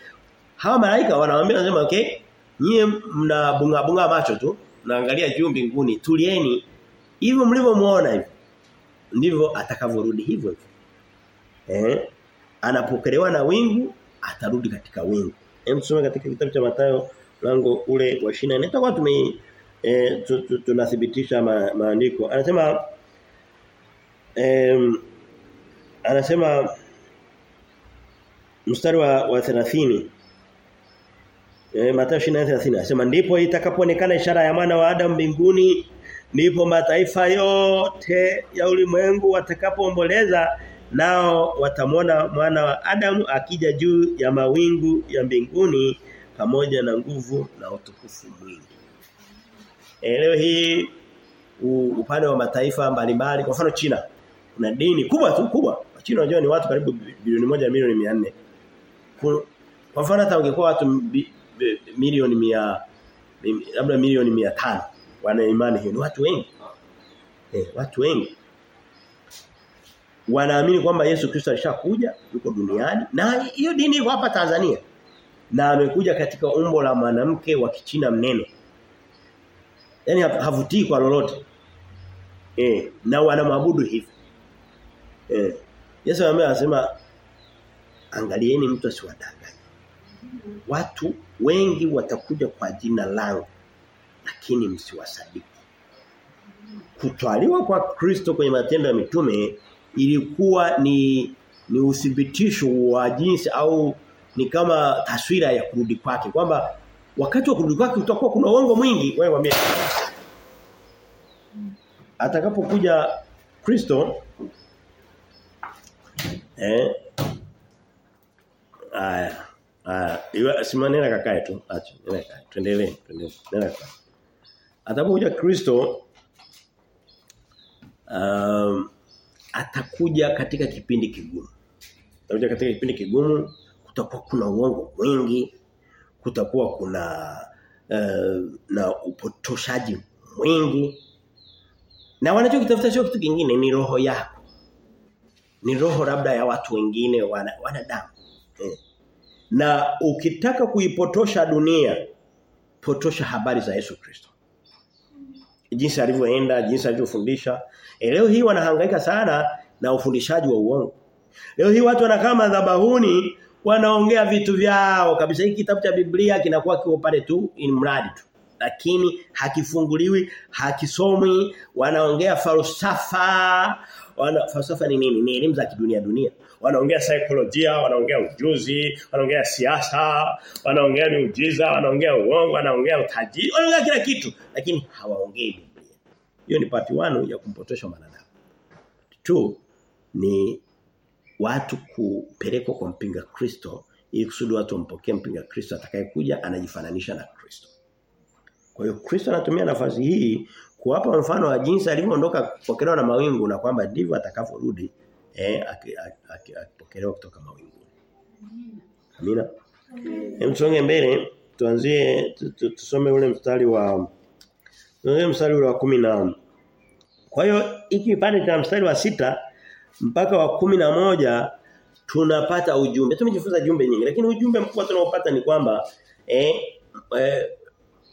Hawa malaika wanawaambia wanasema okay nyie mna bunga macho tu naangalia juu mbinguni tulieni hivyo mlivyomuona hivyo ndivyo atakavyorudi hivyo eh anapokelewa na wingu atarudi katika wingu. Hem tusome katika kitabu cha Mathayo mlango ule wa 24 tutakuwa tume e, tunathibitisha ma, maandiko. Anasema em anasema mstari wa, wa 30 E, Mathayo 24:30 anasema ndipo itakapoonekana ishara ya mwana wa adam mbinguni ndipo mataifa yote ya ulimwengu watakapoomboleza nao watamwona mwana wa Adamu akija juu ya mawingu ya mbinguni pamoja na nguvu na utukufu mwingi. E, leo hii upande wa mataifa mbalimbali kwa mfano China kuna dini kubwa tu kubwa. China unajua ni watu karibu bilioni moja milioni 400. Kwa mfano hata ungekuwa watu milioni 100 labda milioni mia tano wana imani hiyo ni watu wengi eh watu wengi wanaamini kwamba Yesu Kristo alishakuja yuko duniani. Na hiyo dini iko hapa Tanzania. Na amekuja katika umbo la mwanamke wa kichina mnene. Yani havutii kwa lolote. Eh na wanamwabudu hivi eh Yesu anasema angalieni mtu asiwadanganye. Watu wengi watakuja kwa jina langu lakini msiwasadiki. Kutwaliwa kwa Kristo kwenye matendo ya mitume ilikuwa ni ni uthibitisho wa jinsi au ni kama taswira ya kurudi kwake kwamba wakati wa kurudi kwake utakuwa kuna uongo mwingi. Wewe mwambie. Atakapokuja Kristo eh aya aya simanena kakae tu acha nenda tuendelee tuendelee nenda kakae. Atakapokuja Kristo um, atakuja katika kipindi kigumu. Atakuja katika kipindi kigumu kutakuwa kuna uongo mwingi kutakuwa kuna uh, na upotoshaji mwingi. Na wanachokitafuta sio kitu kingine ni roho yako. Ni roho labda ya watu wengine wana, wanadamu. Eh. na ukitaka kuipotosha dunia potosha habari za Yesu Kristo jinsi alivyoenda jinsi alivyofundisha. E, leo hii wanahangaika sana na ufundishaji wa uongo. Leo hii watu wanakaa madhabahuni wanaongea vitu vyao kabisa. Hiki kitabu cha Biblia kinakuwa kiko pale tu in mradi tu. Lakini hakifunguliwi hakisomwi. Wanaongea falsafa. Wana falsafa ni nini? Ni elimu za kidunia dunia wanaongea saikolojia wanaongea ujuzi wanaongea siasa wanaongea miujiza wanaongea uongo wanaongea utajiri wanaongea kila kitu lakini hawaongei Biblia. Hiyo ni part 1 ya kumpotosha mwanadamu. Tu ni watu kupelekwa kwa mpinga Kristo ili kusudi watu wampokee mpinga Kristo atakayekuja anajifananisha na Kristo. Kwa hiyo Kristo anatumia nafasi hii kuwapa mfano wa jinsi alivyoondoka kupokelewa na mawingu na kwamba ndivyo atakavyorudi eh akipokelewa kutoka mawinguni. Amina. Hem tusonge mbele tuanzie tusome ule mstari wa ule mstari ule wa kumi na Kwa hiyo hiki kipande cha mstari wa sita mpaka wa kumi na moja tunapata ujumbe. Tumejifunza jumbe nyingi lakini ujumbe mkubwa tunaopata ni kwamba eh, eh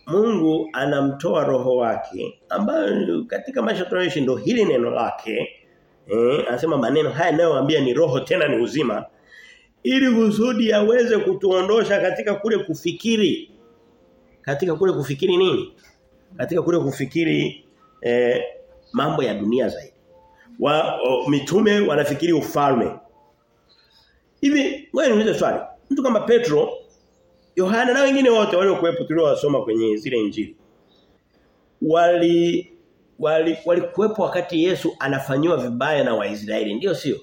Mungu anamtoa roho wake ambayo katika maisha tunayoishi ndo hili neno lake eh? Anasema maneno haya nayoambia ni roho tena ni uzima. Ili kusudi aweze kutuondosha katika kule kufikiri. Katika kule kufikiri nini? Katika kule kufikiri eh, mambo ya dunia zaidi. Wa o, mitume wanafikiri ufalme. Hivi wewe niulize swali. Mtu kama Petro Yohana na wengine wote waliokuwepo tuliowasoma kwenye zile injili wali wali wakati Yesu anafanywa vibaya na Waisraeli ndio sio?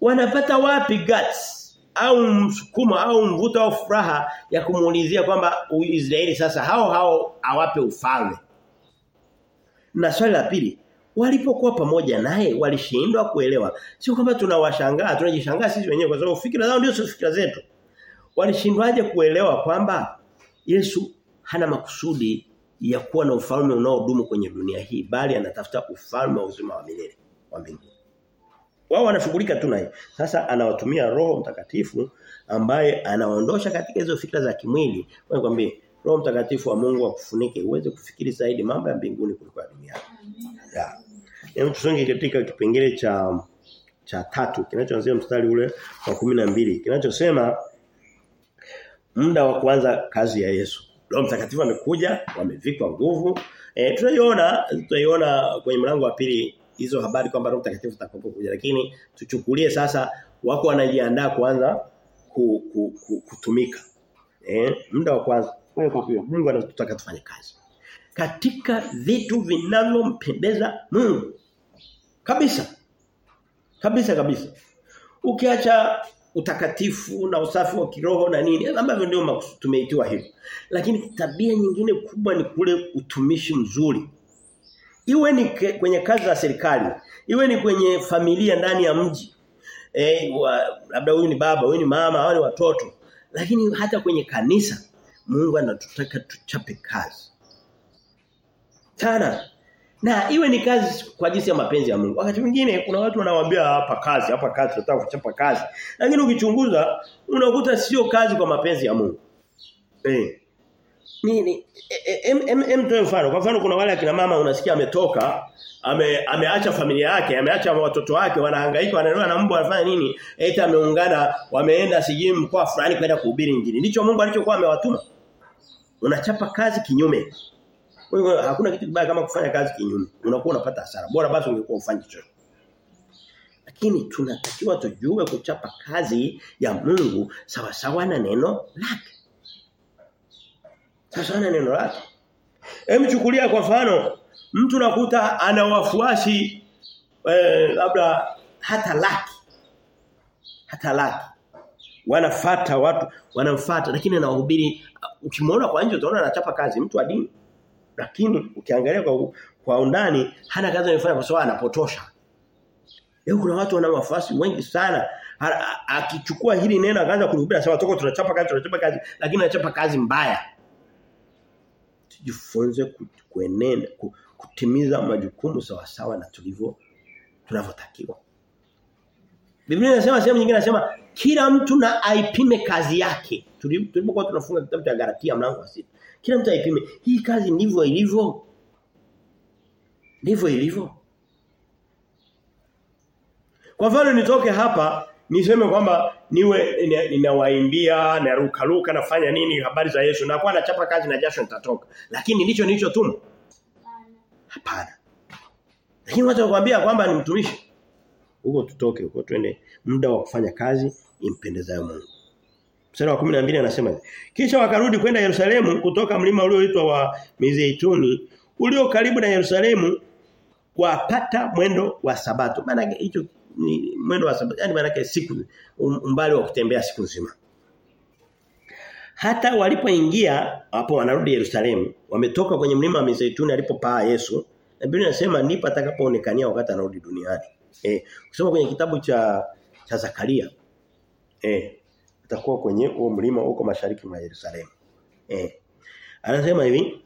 Wanapata wapi guts au msukumo au mvuto au furaha ya kumuulizia kwamba Israeli sasa hao hao awape ufalme? Na swali la pili walipokuwa pamoja naye walishindwa kuelewa? Sio kwamba tunawashangaa tunajishangaa sisi wenyewe kwa sababu fikra zao ndio sio fikra zetu. Walishindwaje kuelewa kwamba Yesu hana makusudi ya kuwa na ufalme unaodumu kwenye dunia hii bali anatafuta ufalme wa uzima wa milele wa mbinguni. Wao wanashughulika tu naye. Sasa anawatumia Roho Mtakatifu ambaye anaondosha katika hizo fikra za kimwili. Wewe kwambie Roho Mtakatifu wa Mungu akufunike uweze kufikiri zaidi mambo ya mbinguni kuliko ya duniani. Ya. Hebu tusonge katika kipengele cha cha tatu kinachoanzia mstari ule wa 12 kinachosema muda wa kuanza kazi ya Yesu. Roho Mtakatifu amekuja, wamevikwa nguvu. Eh tunaiona tunaiona kwenye mlango wa pili hizo habari kwamba Roho Mtakatifu atakapokuja lakini tuchukulie sasa wako wanajiandaa kuanza ku, ku, ku, kutumika. Eh muda wa kwanza Mungu anatutaka tufanye kazi. Katika vitu vinavyompendeza Mungu. Kabisa. Kabisa kabisa. Ukiacha utakatifu na usafi wa kiroho na nini ambavyo ndio tumeitiwa hivyo. Lakini tabia nyingine kubwa ni kule utumishi mzuri. Iwe ni kwenye kazi za serikali iwe ni kwenye familia ndani ya mji eh labda huyu ni baba huyu ni mama wale ni watoto. Lakini hata kwenye kanisa Mungu anatutaka tuchape kazi. Sana na iwe ni kazi kwa jinsi ya mapenzi ya Mungu. Wakati mwingine kuna watu wanawaambia hapa kazi, hapa kazi, nataka kuchapa kazi. Lakini ukichunguza unakuta sio kazi kwa mapenzi ya Mungu. Eh. Nini? Em em em toe mfano. Kwa mfano kuna wale akina mama unasikia ametoka, ame ameacha familia yake, ameacha watoto wake wanahangaika wanaelewa na mbwa anafanya nini? Eti ameungana, wameenda sijui mkoa fulani kwenda kuhubiri injili. Ndicho Mungu alichokuwa amewatuma. Unachapa kazi kinyume. Kwa hiyo hakuna kitu kibaya kama kufanya kazi kinyume. Unakuwa unapata hasara. Bora basi ungekuwa ufanye chochote. Lakini tunatakiwa tujue kuchapa kazi ya Mungu sawa sawa na neno lake. Sawa sawa na neno lake. Hem chukulia kwa mfano mtu nakuta ana wafuasi eh, labda hata laki. Hata laki. Wanafata watu, wanamfuata lakini anawahubiri ukimwona kwa nje utaona anachapa kazi mtu wa dini. Lakini ukiangalia kwa kwa undani hana kazi anayofanya kwa sababu anapotosha. Leo kuna watu wana wafuasi wengi sana. Akichukua hili neno akaanza kulihubiri sawa toko tunachapa kazi tunachapa kazi lakini anachapa kazi mbaya. Tujifunze kuenenda kutimiza majukumu sawa sawa na tulivyo tunavyotakiwa. Biblia inasema sehemu nyingine inasema kila mtu na aipime kazi yake. Tulipokuwa tunafunga kitabu cha Galatia mlango wa sita Kila mtu aipime. Hii kazi ndivyo ilivyo. Ndivyo ilivyo. Kwa mfano nitoke hapa niseme kwamba niwe ninawaimbia na ruka nafanya nini habari za Yesu na kwa nachapa kazi na jasho nitatoka. Lakini ndicho nilichotuma. Hapana. Lakini watu wakwambia kwamba ni mtumishi. Huko tutoke huko twende muda wa kufanya kazi impendezayo Mungu. Mstari wa 12 anasema hivi. Kisha wakarudi kwenda Yerusalemu kutoka mlima ulioitwa wa Mizeituni ulio karibu na Yerusalemu wapata mwendo wa sabato. Maana hicho ni mwendo wa sabato. Yaani maana siku umbali wa kutembea siku nzima. Hata walipoingia hapo wanarudi Yerusalemu, wametoka kwenye mlima wa Mizeituni alipopaa Yesu. Na Biblia inasema ndipo atakapoonekania wakati anarudi duniani. Eh, kusoma kwenye kitabu cha cha Zakaria. Eh, atakuwa kwenye huo mlima huko mashariki mwa Yerusalemu. Eh. Anasema hivi,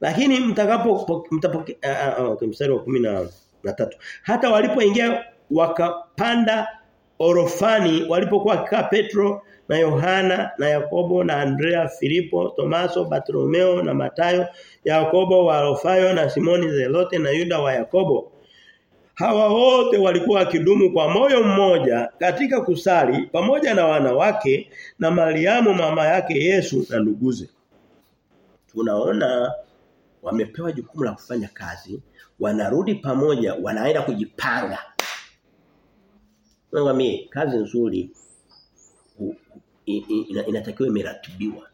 lakini mtakapo mtapokea uh, uh, okay, mstari wa kumi na, na tatu. Hata walipoingia wakapanda orofani walipokuwa kikaa Petro na Yohana na Yakobo na Andrea Filipo Tomaso Bartolomeo na Matayo Yakobo wa Alfayo na Simoni Zelote na Yuda wa Yakobo Hawa wote walikuwa wakidumu kwa moyo mmoja katika kusali pamoja na wanawake na Mariamu mama yake Yesu na nduguze. Tunaona wamepewa jukumu la kufanya kazi, wanarudi pamoja, wanaenda kujipanga. Ngambie kazi nzuri inatakiwa imeratibiwa.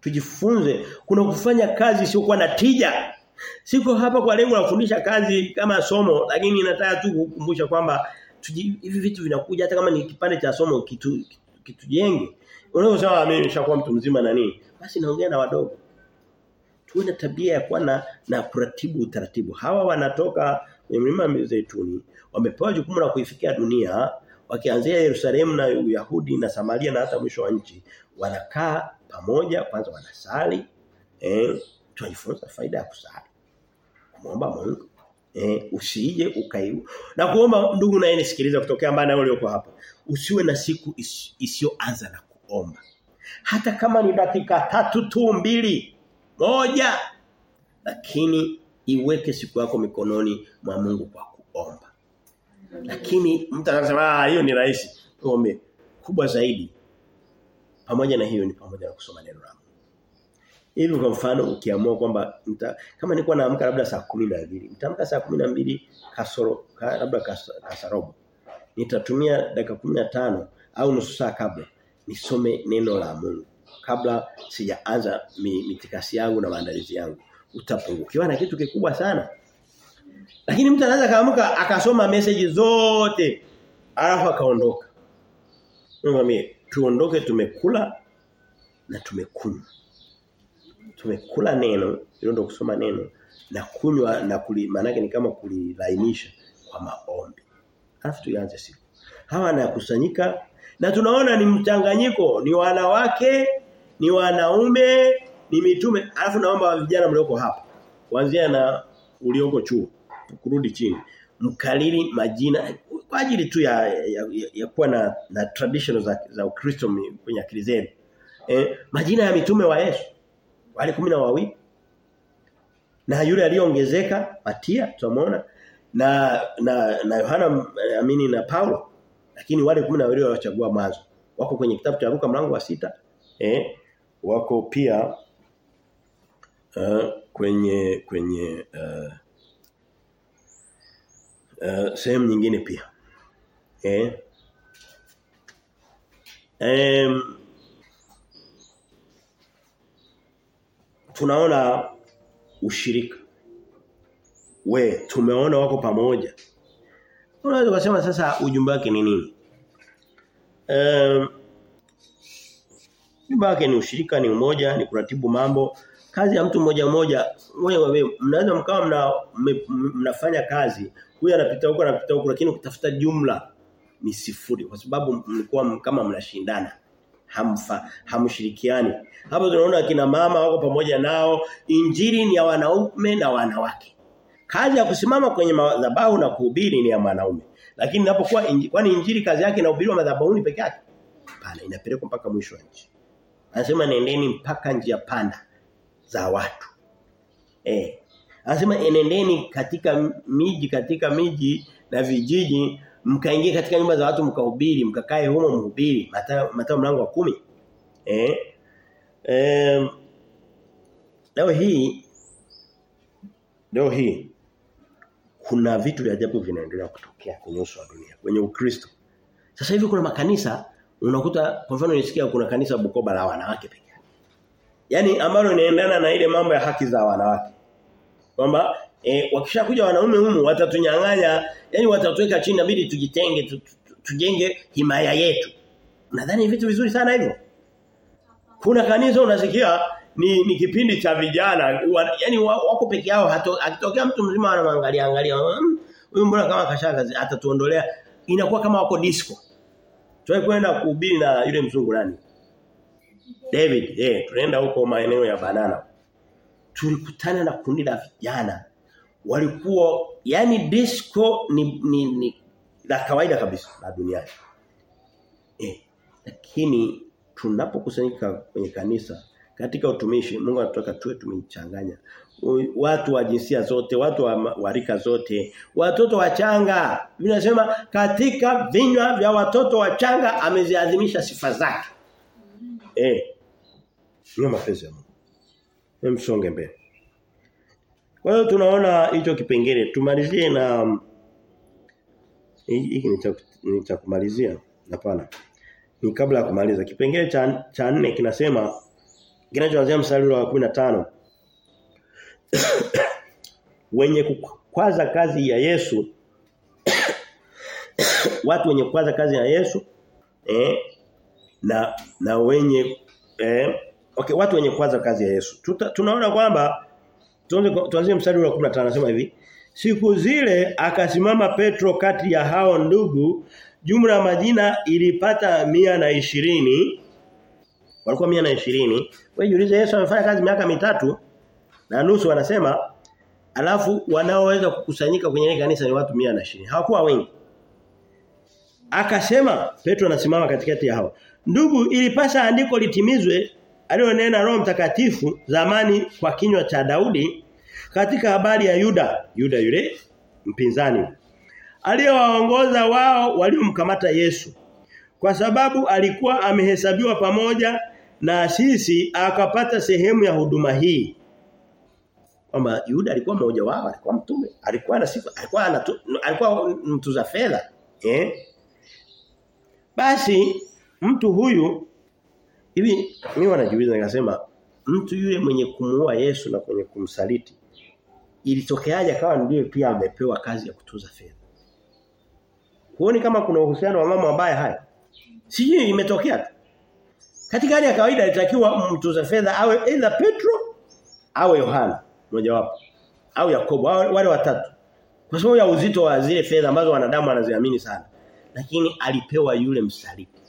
Tujifunze kuna kufanya kazi sio kwa na tija. Siko hapa kwa lengo la kufundisha kazi kama somo lakini nataka tu kukumbusha kwamba hivi vitu vinakuja hata kama ni kipande cha somo kitu kitujenge. Unaweza kusema mimi nishakuwa mtu mzima na nini? Basi naongea na wadogo. Tuwe na tabia ya kuwa na, na kuratibu utaratibu. Hawa wanatoka mlima Mizeituni, wamepewa jukumu la kuifikia dunia, wakianzia Yerusalemu na Uyahudi na Samaria na hata mwisho wa nchi, wanakaa pamoja kwanza wanasali eh tunajifunza faida ya kusali. Muomba Mungu. Eh usije ukaiu. Na kuomba ndugu na yeye kutokea mbali na ulioko hapa. Usiwe na siku is, isiyoanza na kuomba. Hata kama ni dakika tatu tu mbili moja lakini iweke siku yako mikononi mwa Mungu kwa kuomba. Lakini mtu anasema ah hiyo ni rahisi. Tuombe kubwa zaidi. Pamoja na hiyo ni pamoja na kusoma neno la Hivi kwa mfano ukiamua kwamba kama nilikuwa naamka labda saa 12, nitaamka saa 12 kasoro ka, labda kas, kasarobo. Nitatumia dakika 15 au nusu saa kabla nisome neno la Mungu kabla sijaanza mitikasi yangu na maandalizi yangu. Utapungukiwa na kitu kikubwa sana. Lakini mtu anaweza kaamka akasoma message zote alafu akaondoka. Mwambie tuondoke tumekula na tumekunywa tumekula neno hilo ndo kusoma neno na kunywa na kuli manake ni kama kulilainisha kwa maombi. Alafu tuanze siku. Hawa wanakusanyika na tunaona ni mchanganyiko ni wanawake, ni wanaume, ni mitume. Alafu naomba vijana mlioko hapa kuanzia na ulioko chuo kurudi chini. Mkalili majina kwa ajili tu ya ya, ya, ya kuwa na na traditional za za Ukristo kwenye akili zenu. Eh, majina ya mitume wa Yesu wale kumi na wawili na yule aliyeongezeka Matia tunamuona na na na Yohana amini na Paulo lakini wale kumi na wawili waliochagua mwanzo wako kwenye kitabu cha Luka mlango wa sita eh wako pia uh, kwenye kwenye uh, uh, sehemu nyingine pia. Eh? Um, tunaona ushirika. We, tumeona wako pamoja. Unaweza kusema sasa ujumbe wake ni nini? Um, wake ni ushirika, ni umoja, ni kuratibu mambo. Kazi ya mtu mmoja mmoja, mmoja wewe mnaweza mkawa mna, mnafanya kazi, huyu anapita huko anapita huko lakini ukitafuta jumla ni sifuri kwa sababu mlikuwa kama mnashindana hamfa hamshirikiani. Hapo tunaona kina mama wako pamoja nao. Injili ni ya wanaume na wanawake. Kazi ya kusimama kwenye madhabahu na kuhubiri ni ya mwanaume. Lakini inapokuwa injili, kwani injili kazi yake inahubiriwa madhabahuni peke yake? Pana inapelekwa mpaka mwisho wa nchi. Anasema nendeni mpaka njia panda za watu. Eh anasema enendeni katika miji katika miji na vijiji mkaingia katika nyumba za watu mkahubiri mkakae humo mhubiri Mathayo mlango wa kumi. Eh? Eh leo hii leo hii kuna vitu vya ajabu vinaendelea kutokea kwenye uso wa dunia kwenye Ukristo. Sasa hivi kuna makanisa unakuta kwa mfano nisikia kuna kanisa Bukoba la wanawake pekee yani ambalo inaendana na ile mambo ya haki za wanawake. Kwamba e, wakishakuja wanaume humu watatunyang'anya yani watatuweka chini inabidi tujitenge tu, tu, tujenge himaya yetu. Nadhani vitu vizuri sana hivyo. Kuna kanisa unasikia ni, ni kipindi cha vijana yani wako peke yao akitokea mtu mzima anamwangalia angalia huyu mbona kama kashaka atatuondolea. Inakuwa kama wako disco. Tuwe kwenda kuhubiri na yule mzungu nani? David eh tunaenda huko maeneo ya banana. Tulikutana na kundi la vijana walikuwa yani disco ni, ni, ni la kawaida kabisa la duniani. Eh, lakini tunapokusanyika kwenye kanisa katika utumishi Mungu anataka tuwe tumechanganya watu wa jinsia zote, watu wa, rika zote, watoto wachanga. Vinasema katika vinywa vya watoto wachanga ameziadhimisha sifa zake. Eh. Ni mapenzi ya Mungu. Msonge mbele. Kwa hiyo tunaona hicho kipengele tumalizie na hiki ni cha kumalizia hapana. Ni kabla ya kumaliza. Kipengele cha cha nne kinasema kinachoanzia mstari wa 15 wenye kukwaza kazi ya Yesu watu wenye kukwaza kazi ya Yesu eh na na wenye eh okay watu wenye kukwaza kazi ya Yesu Tuta, tunaona kwamba tuanze mstari wa 15 anasema hivi. Siku zile akasimama Petro kati ya hao ndugu jumla majina ilipata mia na ishirini. Walikuwa mia na ishirini. Wewe jiulize Yesu amefanya kazi miaka mitatu na nusu wanasema alafu wanaoweza kukusanyika kwenye kanisa ni watu mia na ishirini. Hawakuwa wengi. Akasema Petro anasimama katikati ya hao. Ndugu ilipasa andiko litimizwe alionena Roho Mtakatifu zamani kwa kinywa cha Daudi katika habari ya Yuda. Yuda yule mpinzani. Aliyowaongoza wao waliomkamata Yesu. Kwa sababu alikuwa amehesabiwa pamoja na sisi akapata sehemu ya huduma hii. Kwamba Yuda alikuwa mmoja wao alikuwa mtume alikuwa na sifa alikuwa anatu, alikuwa mtuza fedha eh? Basi mtu huyu hivi mimi wanajiuliza nikasema mtu yule mwenye kumuua Yesu na kwenye kumsaliti ilitokeaje akawa ndiye pia amepewa kazi ya kutuza fedha? Huoni kama kuna uhusiano wa mambo mabaya haya sijui imetokea tu. Katika hali ya kawaida ilitakiwa mtuza fedha awe either Petro au Yohana mmoja wapo au Yakobo au wale watatu. Kwa sababu ya uzito wa zile fedha ambazo wanadamu wanaziamini sana. Lakini alipewa yule msaliti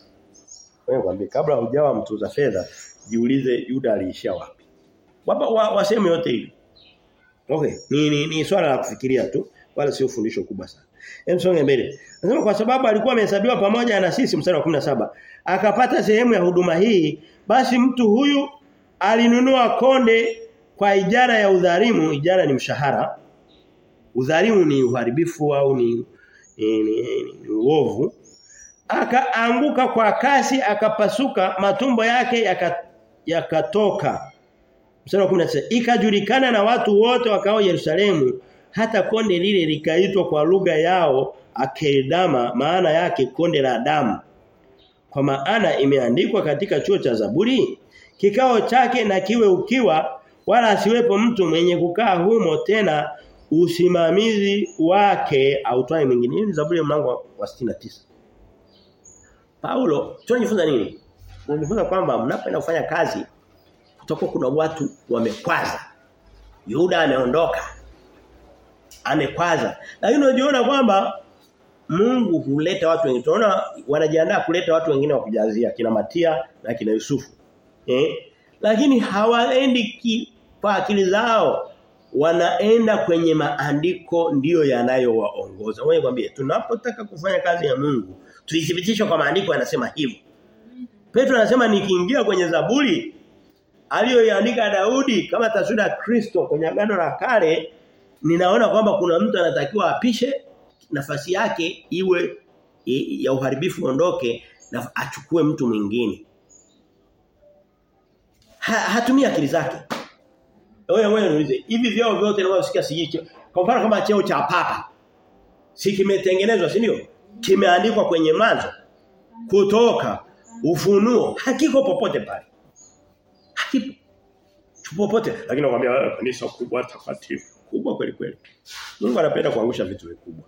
wewe kwambie kabla hujawa mtuza fedha jiulize Yuda aliishia wapi wapa wa, waseme yote hili. okay ni, ni, ni swala la kufikiria tu wala sio fundisho kubwa sana Hem songe mbele. Anasema kwa sababu alikuwa amehesabiwa pamoja na sisi mstari wa 17. Akapata sehemu ya huduma hii, basi mtu huyu alinunua konde kwa ijara ya udhalimu, ijara ni mshahara. Udhalimu ni uharibifu au ni ni, ni, ni, ni uovu. Akaanguka kwa kasi akapasuka matumbo yake yakatoka. Yaka mstari wa 16. Ikajulikana na watu wote wakao Yerusalemu hata konde lile likaitwa kwa lugha yao Akeldama maana yake konde la damu. Kwa maana imeandikwa katika chuo cha Zaburi kikao chake na kiwe ukiwa wala asiwepo mtu mwenye kukaa humo tena usimamizi wake autoe mwingine. Ni Zaburi ya mlango wa 69. Paulo, tunajifunza nini? Tunajifunza kwamba mnapoenda kufanya kazi kutakuwa kuna watu wamekwaza. Yuda ameondoka. Amekwaza. Lakini unajiona kwamba Mungu huleta watu wengine. Tunaona wanajiandaa kuleta watu wengine wa kujazia kina Matia na kina Yusufu. Eh? Lakini hawaendi kwa akili zao. Wanaenda kwenye maandiko ndiyo yanayowaongoza. Wewe kwambie tunapotaka kufanya kazi ya Mungu, tuithibitishe kwa maandiko yanasema hivyo. Petro anasema nikiingia kwenye Zaburi aliyoiandika Daudi kama taswira ya Kristo kwenye agano la kale ninaona kwamba kuna mtu anatakiwa apishe nafasi yake iwe ya uharibifu ondoke na achukue mtu mwingine. Ha, hatumia akili zake. Wewe wewe niulize, hivi vyao vyote unavyosikia sijicho. Kwa mfano kama cheo cha papa. Si kimetengenezwa, si ndio? Kimeandikwa kwenye mwanzo. Kutoka ufunuo hakiko popote pale. Hakipo. Popote lakini nakwambia kanisa kubwa takatifu, kubwa kweli kweli. Mungu anapenda kuangusha vitu vikubwa.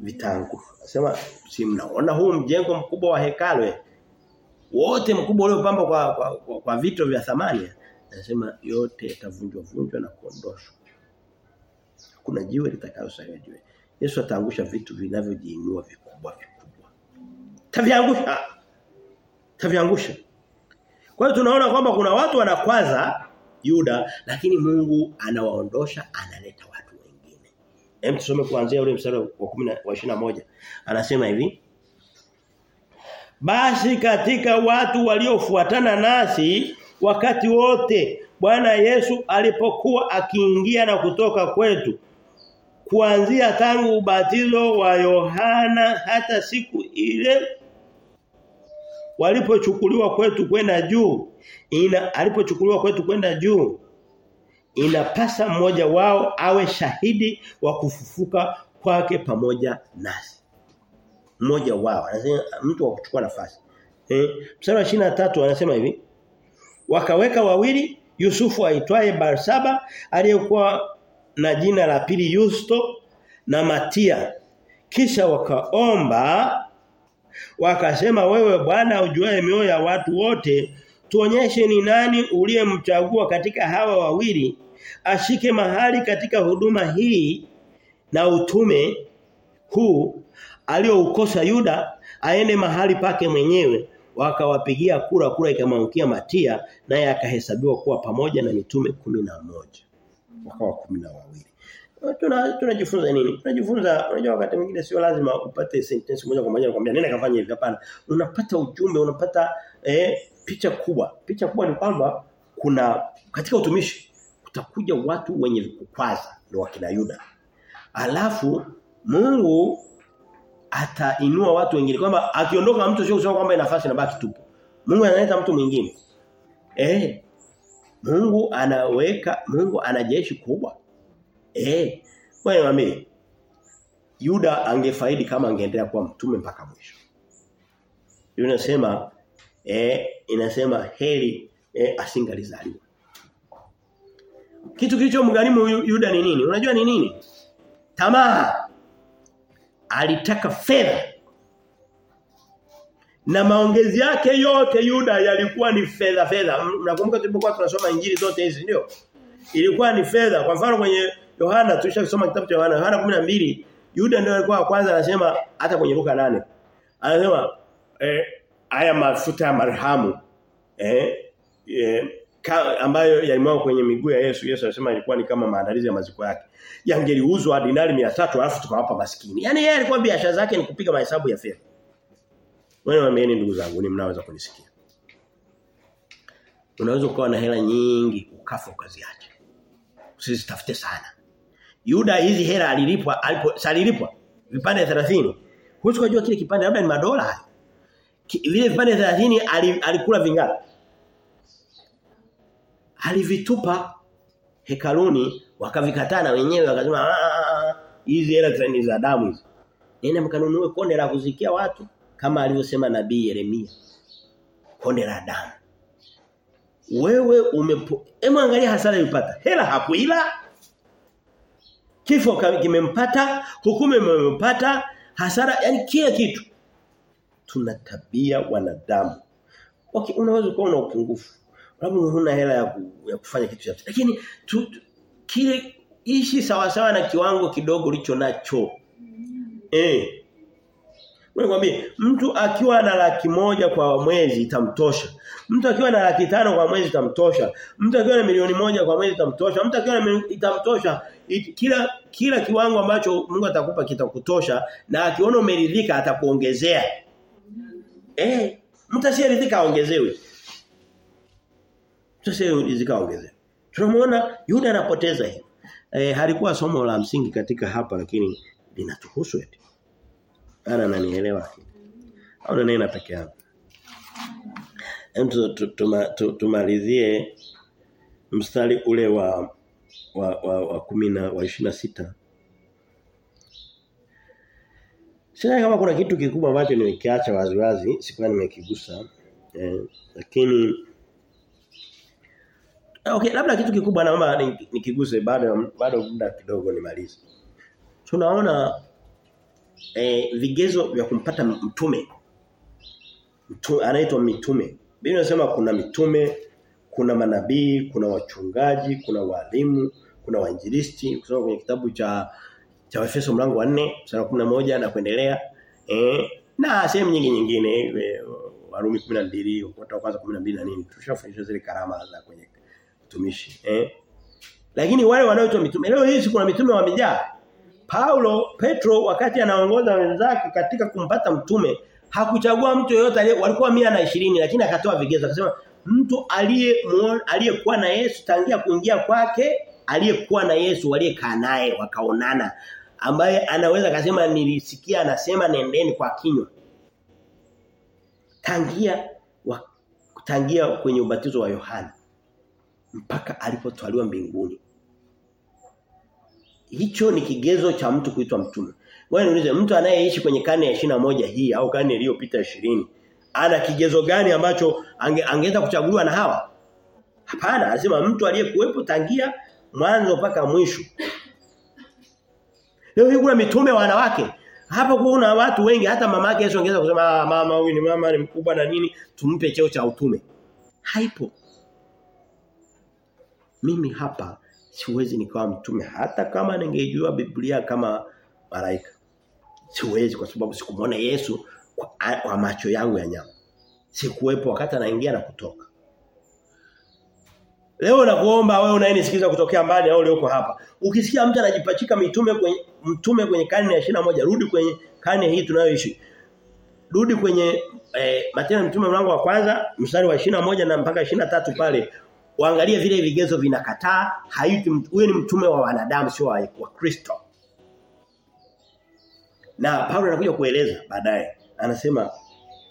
Vitangu. Nasema si mnaona huu mjengo mkubwa wa hekalu wote mkubwa uliopambwa kwa, kwa, kwa, kwa vito vya thamani anasema yote yatavunjwa vunjwa na kuondoshwa. Kuna jiwe litakalosalia jiwe. Yesu ataangusha vitu vinavyojiinua vikubwa vikubwa. Taviangusha. Taviangusha. Kwa hiyo tunaona kwamba kuna watu wanakwaza Yuda lakini Mungu anawaondosha analeta watu wengine. Hem tusome kuanzia ule mstari wa 10 wa 21. Anasema hivi Basi katika watu waliofuatana nasi wakati wote Bwana Yesu alipokuwa akiingia na kutoka kwetu. Kuanzia tangu ubatizo wa Yohana hata siku ile walipochukuliwa kwetu kwenda juu ina alipochukuliwa kwetu kwenda juu inapasa mmoja wao awe shahidi wa kufufuka kwake pamoja nasi. Mmoja wao anasema mtu wa kuchukua nafasi. Eh mstari wa 23 anasema hivi wakaweka wawili Yusufu aitwaye Barsaba aliyekuwa na jina la pili Yusto na Matia. Kisha wakaomba wakasema wewe Bwana ujuae mioyo ya watu wote tuonyeshe ni nani uliyemchagua katika hawa wawili ashike mahali katika huduma hii na utume huu aliyoukosa Yuda aende mahali pake mwenyewe wakawapigia kura kura ikamwangukia Matia naye akahesabiwa kuwa pamoja na mitume moja. Wakawa kumi na wawili. Tuna tunajifunza nini? Tunajifunza unajua wakati mwingine sio lazima upate sentence moja kwa moja nakwambia nenda kafanya hivi. Hapana. Unapata ujumbe unapata eh, picha kubwa. Picha kubwa ni kwamba kuna katika utumishi kutakuja watu wenye kukwaza ndio wakina Yuda. Alafu Mungu atainua watu wengine kwamba akiondoka mtu sio kusema kwamba nafasi inabaki tupu Mungu analeta mtu mwingine eh Mungu anaweka Mungu ana jeshi kubwa Eh, wewe mimi Yuda angefaidi kama angeendelea kuwa mtume mpaka mwisho. Yule inasema eh inasema heri eh, asingalizaliwa. Kitu kilichomgharimu Yuda ni nini? Unajua ni nini? Tamaa. Alitaka fedha. Na maongezi yake yote Yuda yalikuwa ni fedha fedha. Nakumbuka tulipokuwa tunasoma injili zote hizi ndio? Ilikuwa ni fedha. Kwa mfano kwenye Yohana tulishasoma kitabu cha Yohana Yohana 12 Yuda ndio alikuwa wa kwanza anasema hata kwenye Luka 8 anasema eh haya mafuta ya marhamu eh, eh ka, ambayo yalimwagwa kwenye miguu ya Yesu Yesu anasema ilikuwa ni kama maandalizi ya maziko yake. Yangeliuzwa dinari 300 alafu tukawapa maskini. Yani yeye alikuwa biashara zake ni kupiga mahesabu ya fedha. Wewe waambieni ndugu zangu ni mnaweza kunisikia. Unaweza kuwa na hela nyingi ukafa ukaziacha usizitafute sana. Yuda hizi hela alilipwa alipo salilipwa vipande 30. Huwezi kujua kile kipande labda ni madola. Vile vipande 30 alikula vingapi? Alivitupa hekaluni Wakavikataa na wenyewe wakasema "Ah, hizi hela ni za damu hizi. Nenda mkanunue konde la kuzikia watu kama alivyosema nabii Yeremia. Konde la damu. Wewe umepo Hebu angalia hasara ilipata. Hela hakuila. Kifo kimempata, hukumu imempata, hasara yani kila kitu. Tuna tabia wanadamu. Okay, unaweza kuwa una upungufu. Labda huna hela ya, ku, ya kufanya kitu chochote. Lakini tu, tu, kile ishi sawa sawa na kiwango kidogo ulicho nacho. Eh. Wewe mtu akiwa na laki moja kwa mwezi itamtosha. Mtu akiwa na laki tano kwa mwezi itamtosha. Mtu akiwa na milioni moja kwa mwezi itamtosha. Mtu akiwa na itamtosha. It, kila kila kiwango ambacho Mungu atakupa kitakutosha na akiona umeridhika atakuongezea. Eh, mtu asiyeridhika aongezewe. Asiyeridhika aongezewe. Tunamuona Yuda anapoteza hiyo. Eh, halikuwa somo la msingi katika hapa lakini linatuhusu eti. Ana ananielewa. Au nanena peke tu- tuma- tumalizie mstari ule wa wa wa, wa kumi na wa 26. Sina kama kuna kitu kikubwa ambacho nimekiacha waziwazi, sikuwa nimekigusa. Eh, lakini Okay, labda kitu kikubwa naomba ni- nikiguse bado bado muda kidogo nimalize. Tunaona eh, vigezo vya kumpata mtume. Mtu anaitwa mitume. Biblia inasema kuna mitume, kuna manabii, kuna wachungaji, kuna walimu, kuna wainjilisti. Kusoma kwenye kitabu cha cha Efeso mlango wa 4 mstari wa 11 na kuendelea. Eh, na sehemu nyingi nyingine eh, Warumi 12, Wakorintho wa kwanza 12 na nini. Tushafundisha zile karama za kwenye utumishi. Eh? Lakini wale wanaoitwa mitume leo hii kuna mitume wamejaa. Paulo Petro wakati anaongoza wenzake katika kumpata mtume hakuchagua mtu yeyote walikuwa 120 lakini akatoa vigezo akasema mtu aliye aliyekuwa na Yesu tangia kuingia kwake aliyekuwa na Yesu aliyekaa naye wakaonana ambaye anaweza akasema nilisikia anasema nendeni kwa kinywa tangia wa, tangia kwenye ubatizo wa Yohana mpaka alipotwaliwa mbinguni hicho ni kigezo cha mtu kuitwa mtume. Wewe niulize mtu anayeishi kwenye karne ya 21 hii au karne iliyopita 20 ana kigezo gani ambacho ange, angeweza kuchaguliwa na hawa? Hapana, anasema mtu aliyekuwepo tangia mwanzo mpaka mwisho. Leo hii kuna mitume wanawake. Hapo kuna watu wengi hata mamake Yesu angeweza kusema ah, mama huyu ni mama ni mkubwa na nini tumpe cheo cha utume. Haipo. Mimi hapa siwezi nikawa mtume hata kama ningejua Biblia kama malaika. Siwezi kwa sababu sikumuona Yesu kwa, kwa macho yangu ya nyama. Sikuwepo wakati anaingia na kutoka. Leo nakuomba wewe unayenisikiza kutokea mbali au ulioko hapa. Ukisikia mtu anajipachika mitume kwenye mtume kwenye karne ya 21, rudi kwenye karne hii tunayoishi. Rudi kwenye eh, Matendo mtume mlango wa kwanza mstari wa 21 na mpaka 23 pale Waangalie vile vigezo vinakataa, haiti huyo ni mtume wa wanadamu sio wa, Kristo. Na Paulo anakuja kueleza baadaye. Anasema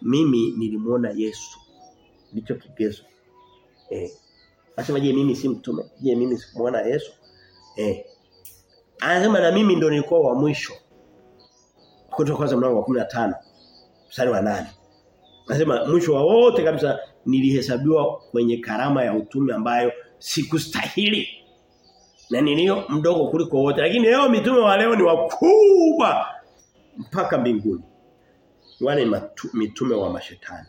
mimi nilimuona Yesu. Ndicho kigezo. Eh. Anasema je mimi si mtume? Je mimi sikumuona Yesu? Eh. Anasema na mimi ndo nilikuwa wa mwisho. Kutoka kwanza mlango wa 15 mstari wa 8. Anasema mwisho wa wote kabisa nilihesabiwa kwenye karama ya utume ambayo sikustahili. Na niliyo mdogo kuliko wote. Lakini leo mitume wa leo ni wakubwa mpaka mbinguni. Wale matu, mitume wa mashetani.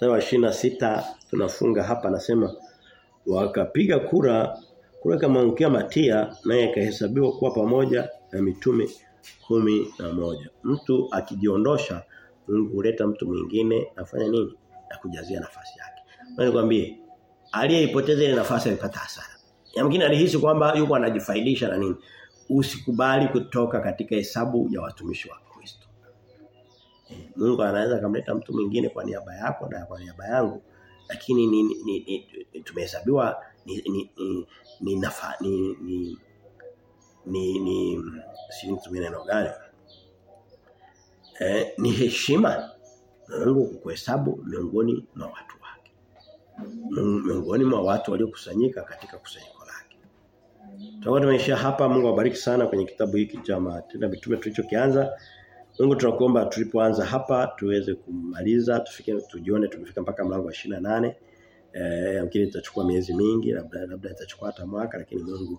Sasa sita tunafunga hapa nasema wakapiga kura kura kama Matia naye akahesabiwa kuwa pamoja na mitume kumi na moja. Mtu akijiondosha Mungu huleta mtu mwingine afanya nini? Akujazia nafasi yake. Na nikwambie aliyeipoteza ile nafasi alipata hasara. Yamkini alihisi kwamba yuko anajifaidisha na nini. Usikubali kutoka katika hesabu ya watumishi wa Kristo. E, Mungu anaweza kumleta mtu mwingine kwa niaba yako na kwa niaba yangu lakini ni, ni, ni, ni tumehesabiwa ni ni ni ni nafa, ni ni ni, ni ni si ni, gani eh, ni heshima Mungu kukuhesabu miongoni mwa watu wake. miongoni mwa watu waliokusanyika katika kusanyiko lake. Tutakuwa tumeisha hapa Mungu awabariki sana kwenye kitabu hiki cha Matendo Mitume tulichokianza. Mungu tunakuomba tulipoanza hapa tuweze kumaliza tufike tujione tumefika mpaka mlango wa 28. Eh yamkini itachukua miezi mingi labda labda itachukua hata mwaka lakini Mungu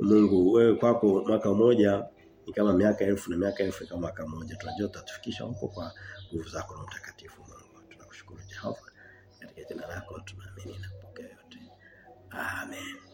Mungu wewe kwako mwaka mmoja ni kama miaka elfu na miaka elfu kama mwaka mmoja. Tunajua utatufikisha huko kwa nguvu zako na mtakatifu Mungu. Tunakushukuru Jehova. Katika jina lako tunaamini na kupokea yote. Amen